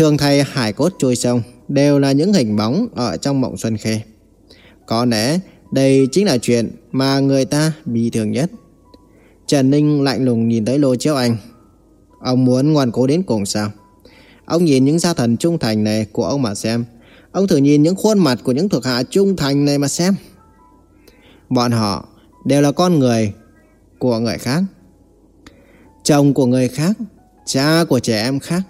Thường thay hải cốt trôi sông đều là những hình bóng ở trong mộng xuân khê. Có lẽ đây chính là chuyện mà người ta bị thường nhất. Trần Ninh lạnh lùng nhìn tới Lô Chiếu Anh. Ông muốn ngoan cố đến cùng sao? Ông nhìn những gia thần trung thành này của ông mà xem. Ông thử nhìn những khuôn mặt của những thuộc hạ trung thành này mà xem. Bọn họ đều là con người của người khác. Chồng của người khác, cha của trẻ em khác.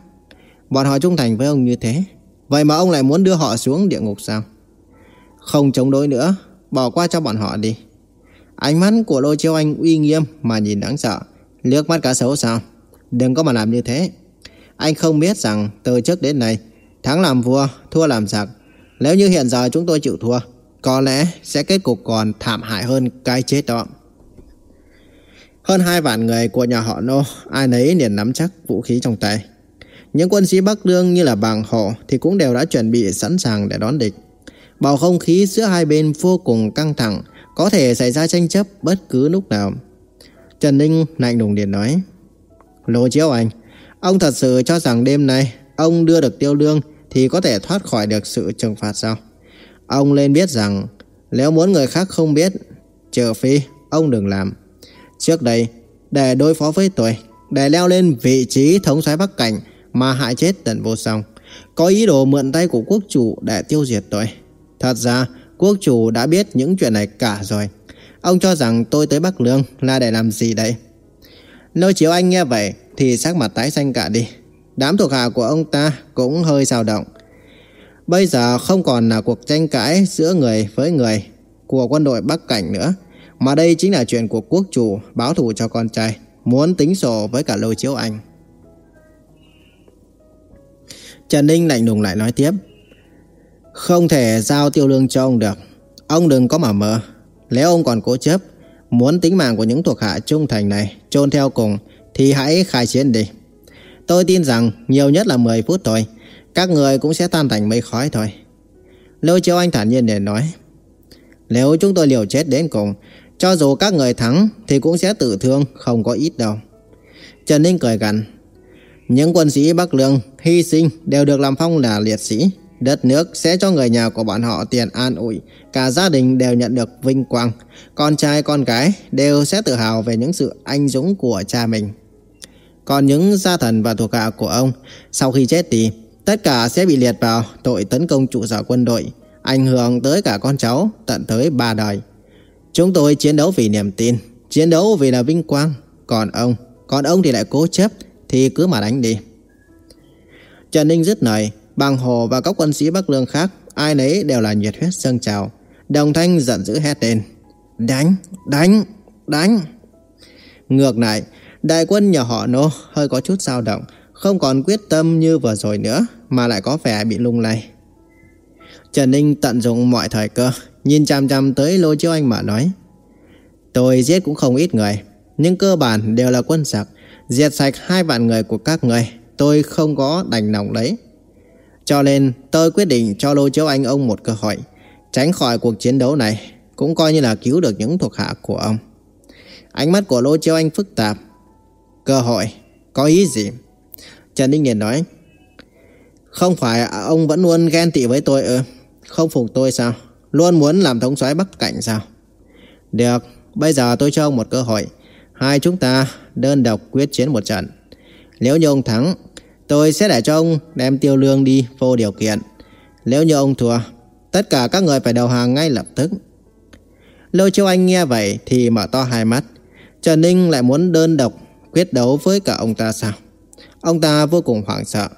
Bọn họ trung thành với ông như thế. Vậy mà ông lại muốn đưa họ xuống địa ngục sao? Không chống đối nữa, bỏ qua cho bọn họ đi. Ánh mắt của Lô Chiêu Anh uy nghiêm mà nhìn đáng sợ. Liếc mắt cá sấu sao? Đừng có mà làm như thế. Anh không biết rằng từ trước đến nay, thắng làm vua, thua làm giặc. Nếu như hiện giờ chúng tôi chịu thua, có lẽ sẽ kết cục còn thảm hại hơn cái chết đó. Hơn hai vạn người của nhà họ Nô, ai nấy liền nắm chắc vũ khí trong tay. Những quân sĩ Bắc Lương như là bàng hộ thì cũng đều đã chuẩn bị sẵn sàng để đón địch. Bầu không khí giữa hai bên vô cùng căng thẳng, có thể xảy ra tranh chấp bất cứ lúc nào. Trần Ninh lạnh lùng điện nói, Lô Chiếu Anh, ông thật sự cho rằng đêm nay ông đưa được tiêu lương thì có thể thoát khỏi được sự trừng phạt sao? Ông nên biết rằng nếu muốn người khác không biết, trừ phi ông đừng làm. Trước đây, để đối phó với tôi, để leo lên vị trí thống soái Bắc Cảnh mà hại chết tận vô song, có ý đồ mượn tay của quốc chủ để tiêu diệt tôi. Thật ra, quốc chủ đã biết những chuyện này cả rồi. Ông cho rằng tôi tới Bắc Lương là để làm gì đây? Lôi chiếu anh nghe vậy thì sắc mặt tái xanh cả đi. Đám thuộc hạ của ông ta cũng hơi dao động. Bây giờ không còn là cuộc tranh cãi giữa người với người của quân đội Bắc Cảnh nữa, mà đây chính là chuyện của quốc chủ báo thù cho con trai, muốn tính sổ với cả lôi chiếu anh. Trần Ninh lạnh lùng lại nói tiếp. Không thể giao tiêu lương cho ông được. Ông đừng có mà mơ. Nếu ông còn cố chấp, muốn tính mạng của những thuộc hạ trung thành này chôn theo cùng, thì hãy khai chiến đi. Tôi tin rằng nhiều nhất là 10 phút thôi, các người cũng sẽ tan thành mây khói thôi. Lưu Chiêu Anh thản nhiên để nói. Nếu chúng tôi liều chết đến cùng, cho dù các người thắng thì cũng sẽ tự thương, không có ít đâu. Trần Ninh cười gằn. Những quân sĩ Bắc Lương hy sinh đều được làm phong là liệt sĩ. Đất nước sẽ cho người nhà của bọn họ tiền an ủi, cả gia đình đều nhận được vinh quang. Con trai con gái đều sẽ tự hào về những sự anh dũng của cha mình. Còn những gia thần và thuộc hạ của ông, sau khi chết thì tất cả sẽ bị liệt vào tội tấn công trụ sở quân đội, ảnh hưởng tới cả con cháu tận tới ba đời. Chúng tôi chiến đấu vì niềm tin, chiến đấu vì là vinh quang. Còn ông, còn ông thì lại cố chấp, thì cứ mà đánh đi. Trần Ninh dứt lời, Bàng Hồ và các quân sĩ Bắc Lương khác, ai nấy đều là nhiệt huyết dâng trào. Đồng Thanh giận dữ hét lên. Đánh, đánh, đánh. Ngược lại, đại quân nhà họ Nô hơi có chút dao động, không còn quyết tâm như vừa rồi nữa, mà lại có vẻ bị lung lay. Trần Ninh tận dụng mọi thời cơ, nhìn chằm chằm tới Lô Chiêu Anh mà nói. Tôi giết cũng không ít người, nhưng cơ bản đều là quân giặc. Diệt sạch hai vạn người của các người, tôi không có đành lòng đấy. Cho nên tôi quyết định cho Lô Châu Anh ông một cơ hội, tránh khỏi cuộc chiến đấu này, cũng coi như là cứu được những thuộc hạ của ông. Ánh mắt của Lô Châu Anh phức tạp. Cơ hội, có ý gì? Trần Ninh Điền nói. Không phải ông vẫn luôn ghen tị với tôi ư? Không phục tôi sao? Luôn muốn làm thống soái Bắc Cảnh sao? Được, bây giờ tôi cho ông một cơ hội. Hai chúng ta đơn độc quyết chiến một trận. Nếu như ông thắng, tôi sẽ để cho ông đem tiêu lương đi vô điều kiện. Nếu như ông thua, tất cả các người phải đầu hàng ngay lập tức. Lôi Châu Anh nghe vậy thì mở to hai mắt. Trần Ninh lại muốn đơn độc quyết đấu với cả ông ta sao? Ông ta vô cùng hoảng sợ.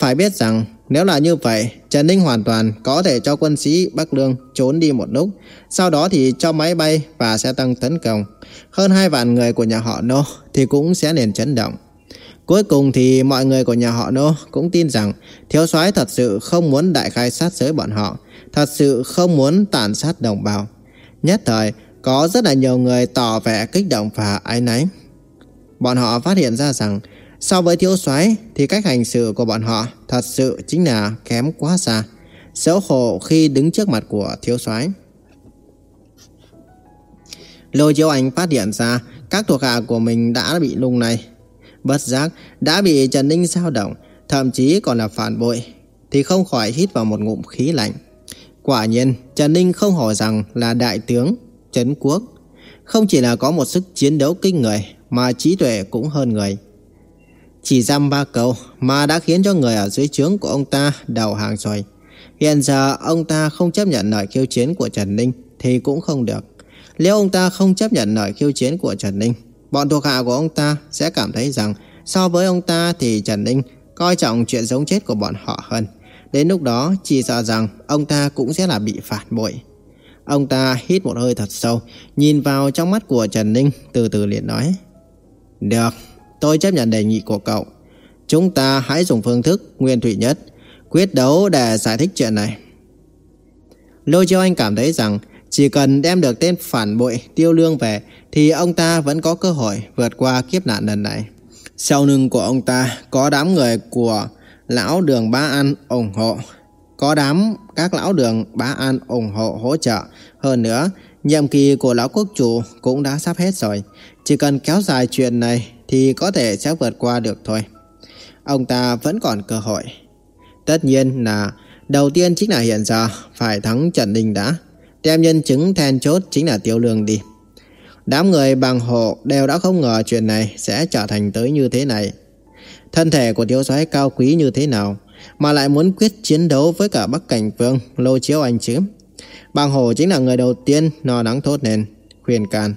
Phải biết rằng nếu là như vậy, Trần Ninh hoàn toàn có thể cho quân sĩ Bắc Lương trốn đi một lúc, sau đó thì cho máy bay và xe tăng tấn công. Hơn hai vạn người của nhà họ Nô thì cũng sẽ liền chấn động. Cuối cùng thì mọi người của nhà họ Nô cũng tin rằng thiếu soái thật sự không muốn đại khai sát giới bọn họ, thật sự không muốn tàn sát đồng bào. Nhất thời, có rất là nhiều người tỏ vẻ kích động và ái náy. Bọn họ phát hiện ra rằng So với thiếu soái thì cách hành xử của bọn họ thật sự chính là kém quá xa. Xấu hổ khi đứng trước mặt của thiếu soái. Lôi chiếu anh phát hiện ra các thuộc hạ của mình đã bị lung này. Bất giác đã bị Trần Ninh sao động, thậm chí còn là phản bội, thì không khỏi hít vào một ngụm khí lạnh. Quả nhiên, Trần Ninh không hỏi rằng là đại tướng, Trấn Quốc. Không chỉ là có một sức chiến đấu kinh người, mà trí tuệ cũng hơn người. Chỉ dăm ba câu mà đã khiến cho người ở dưới trướng của ông ta đầu hàng rồi. Hiện giờ ông ta không chấp nhận lời khiêu chiến của Trần Ninh thì cũng không được. Nếu ông ta không chấp nhận lời khiêu chiến của Trần Ninh, bọn thuộc hạ của ông ta sẽ cảm thấy rằng so với ông ta thì Trần Ninh coi trọng chuyện sống chết của bọn họ hơn. Đến lúc đó chỉ sợ rằng ông ta cũng sẽ là bị phản bội. Ông ta hít một hơi thật sâu, nhìn vào trong mắt của Trần Ninh từ từ liền nói. Được, tôi chấp nhận đề nghị của cậu. Chúng ta hãy dùng phương thức nguyên thủy nhất, quyết đấu để giải thích chuyện này. Lôi Chiêu Anh cảm thấy rằng chỉ cần đem được tên phản bội tiêu lương về thì ông ta vẫn có cơ hội vượt qua kiếp nạn lần này. Sau lưng của ông ta có đám người của lão đường Bá An ủng hộ. Có đám các lão đường Bá An ủng hộ hỗ trợ. Hơn nữa, nhiệm kỳ của lão quốc chủ cũng đã sắp hết rồi. Chỉ cần kéo dài chuyện này thì có thể sẽ vượt qua được thôi. Ông ta vẫn còn cơ hội. Tất nhiên là đầu tiên chính là hiện giờ phải thắng Trần Ninh đã. Đem nhân chứng then chốt chính là Tiêu Lương đi. Đám người bằng hộ đều đã không ngờ chuyện này sẽ trở thành tới như thế này. Thân thể của thiếu soái cao quý như thế nào mà lại muốn quyết chiến đấu với cả Bắc Cảnh Vương Lô Chiếu Anh chứ? Bằng hồ chính là người đầu tiên no nắng thốt nên khuyên can.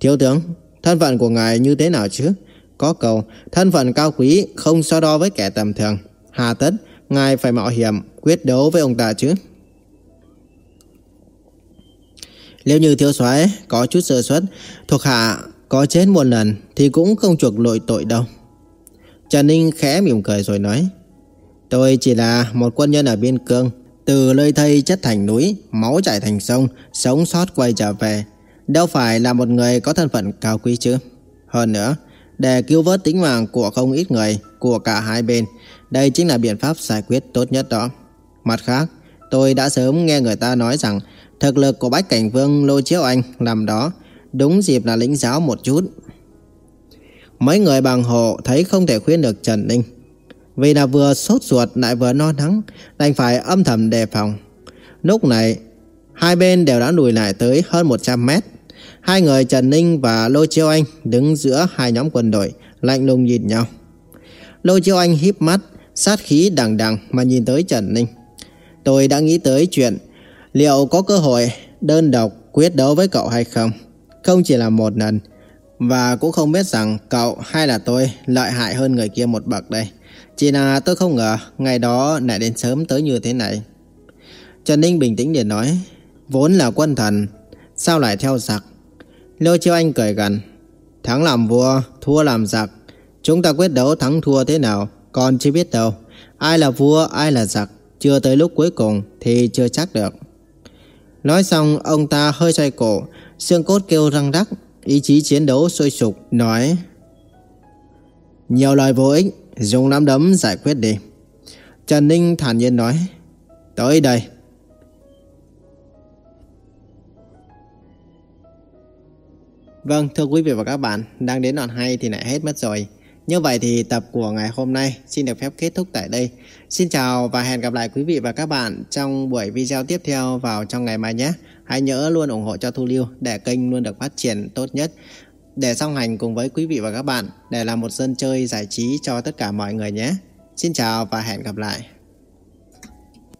Thiếu tướng, thân phận của ngài như thế nào chứ? Có cầu, thân phận cao quý không so đo với kẻ tầm thường. Hà tất, ngài phải mạo hiểm quyết đấu với ông ta chứ? Nếu như thiếu soái có chút sơ suất, thuộc hạ có chết một lần thì cũng không chuộc lội tội đâu. Trần Ninh khẽ mỉm cười rồi nói, tôi chỉ là một quân nhân ở biên cương, từ nơi thây chất thành núi, máu chảy thành sông, sống sót quay trở về, đâu phải là một người có thân phận cao quý chứ. Hơn nữa, để cứu vớt tính mạng của không ít người, của cả hai bên, đây chính là biện pháp giải quyết tốt nhất đó. Mặt khác, tôi đã sớm nghe người ta nói rằng Thực lực của Bách Cảnh Vương Lô Chiếu Anh làm đó đúng dịp là lĩnh giáo một chút. Mấy người bằng hộ thấy không thể khuyên được Trần Ninh. Vì là vừa sốt ruột lại vừa no nắng, đành phải âm thầm đề phòng. Lúc này, hai bên đều đã lùi lại tới hơn 100 mét. Hai người Trần Ninh và Lô Chiêu Anh đứng giữa hai nhóm quân đội, lạnh lùng nhìn nhau. Lô Chiêu Anh híp mắt, sát khí đằng đằng mà nhìn tới Trần Ninh. Tôi đã nghĩ tới chuyện liệu có cơ hội đơn độc quyết đấu với cậu hay không? Không chỉ là một lần, và cũng không biết rằng cậu hay là tôi lợi hại hơn người kia một bậc đây. Chỉ là tôi không ngờ ngày đó lại đến sớm tới như thế này. Trần Ninh bình tĩnh để nói, vốn là quân thần, Sao lại theo giặc? Lô Chiêu Anh cười gần. Thắng làm vua, thua làm giặc. Chúng ta quyết đấu thắng thua thế nào, còn chưa biết đâu. Ai là vua, ai là giặc, chưa tới lúc cuối cùng thì chưa chắc được. Nói xong, ông ta hơi xoay cổ, xương cốt kêu răng rắc, ý chí chiến đấu sôi sục, nói Nhiều lời vô ích, dùng nắm đấm giải quyết đi. Trần Ninh thản nhiên nói Tới đây. Vâng, thưa quý vị và các bạn, đang đến đoạn hay thì lại hết mất rồi. Như vậy thì tập của ngày hôm nay xin được phép kết thúc tại đây. Xin chào và hẹn gặp lại quý vị và các bạn trong buổi video tiếp theo vào trong ngày mai nhé. Hãy nhớ luôn ủng hộ cho Thu Lưu để kênh luôn được phát triển tốt nhất. Để song hành cùng với quý vị và các bạn, để làm một sân chơi giải trí cho tất cả mọi người nhé. Xin chào và hẹn gặp lại.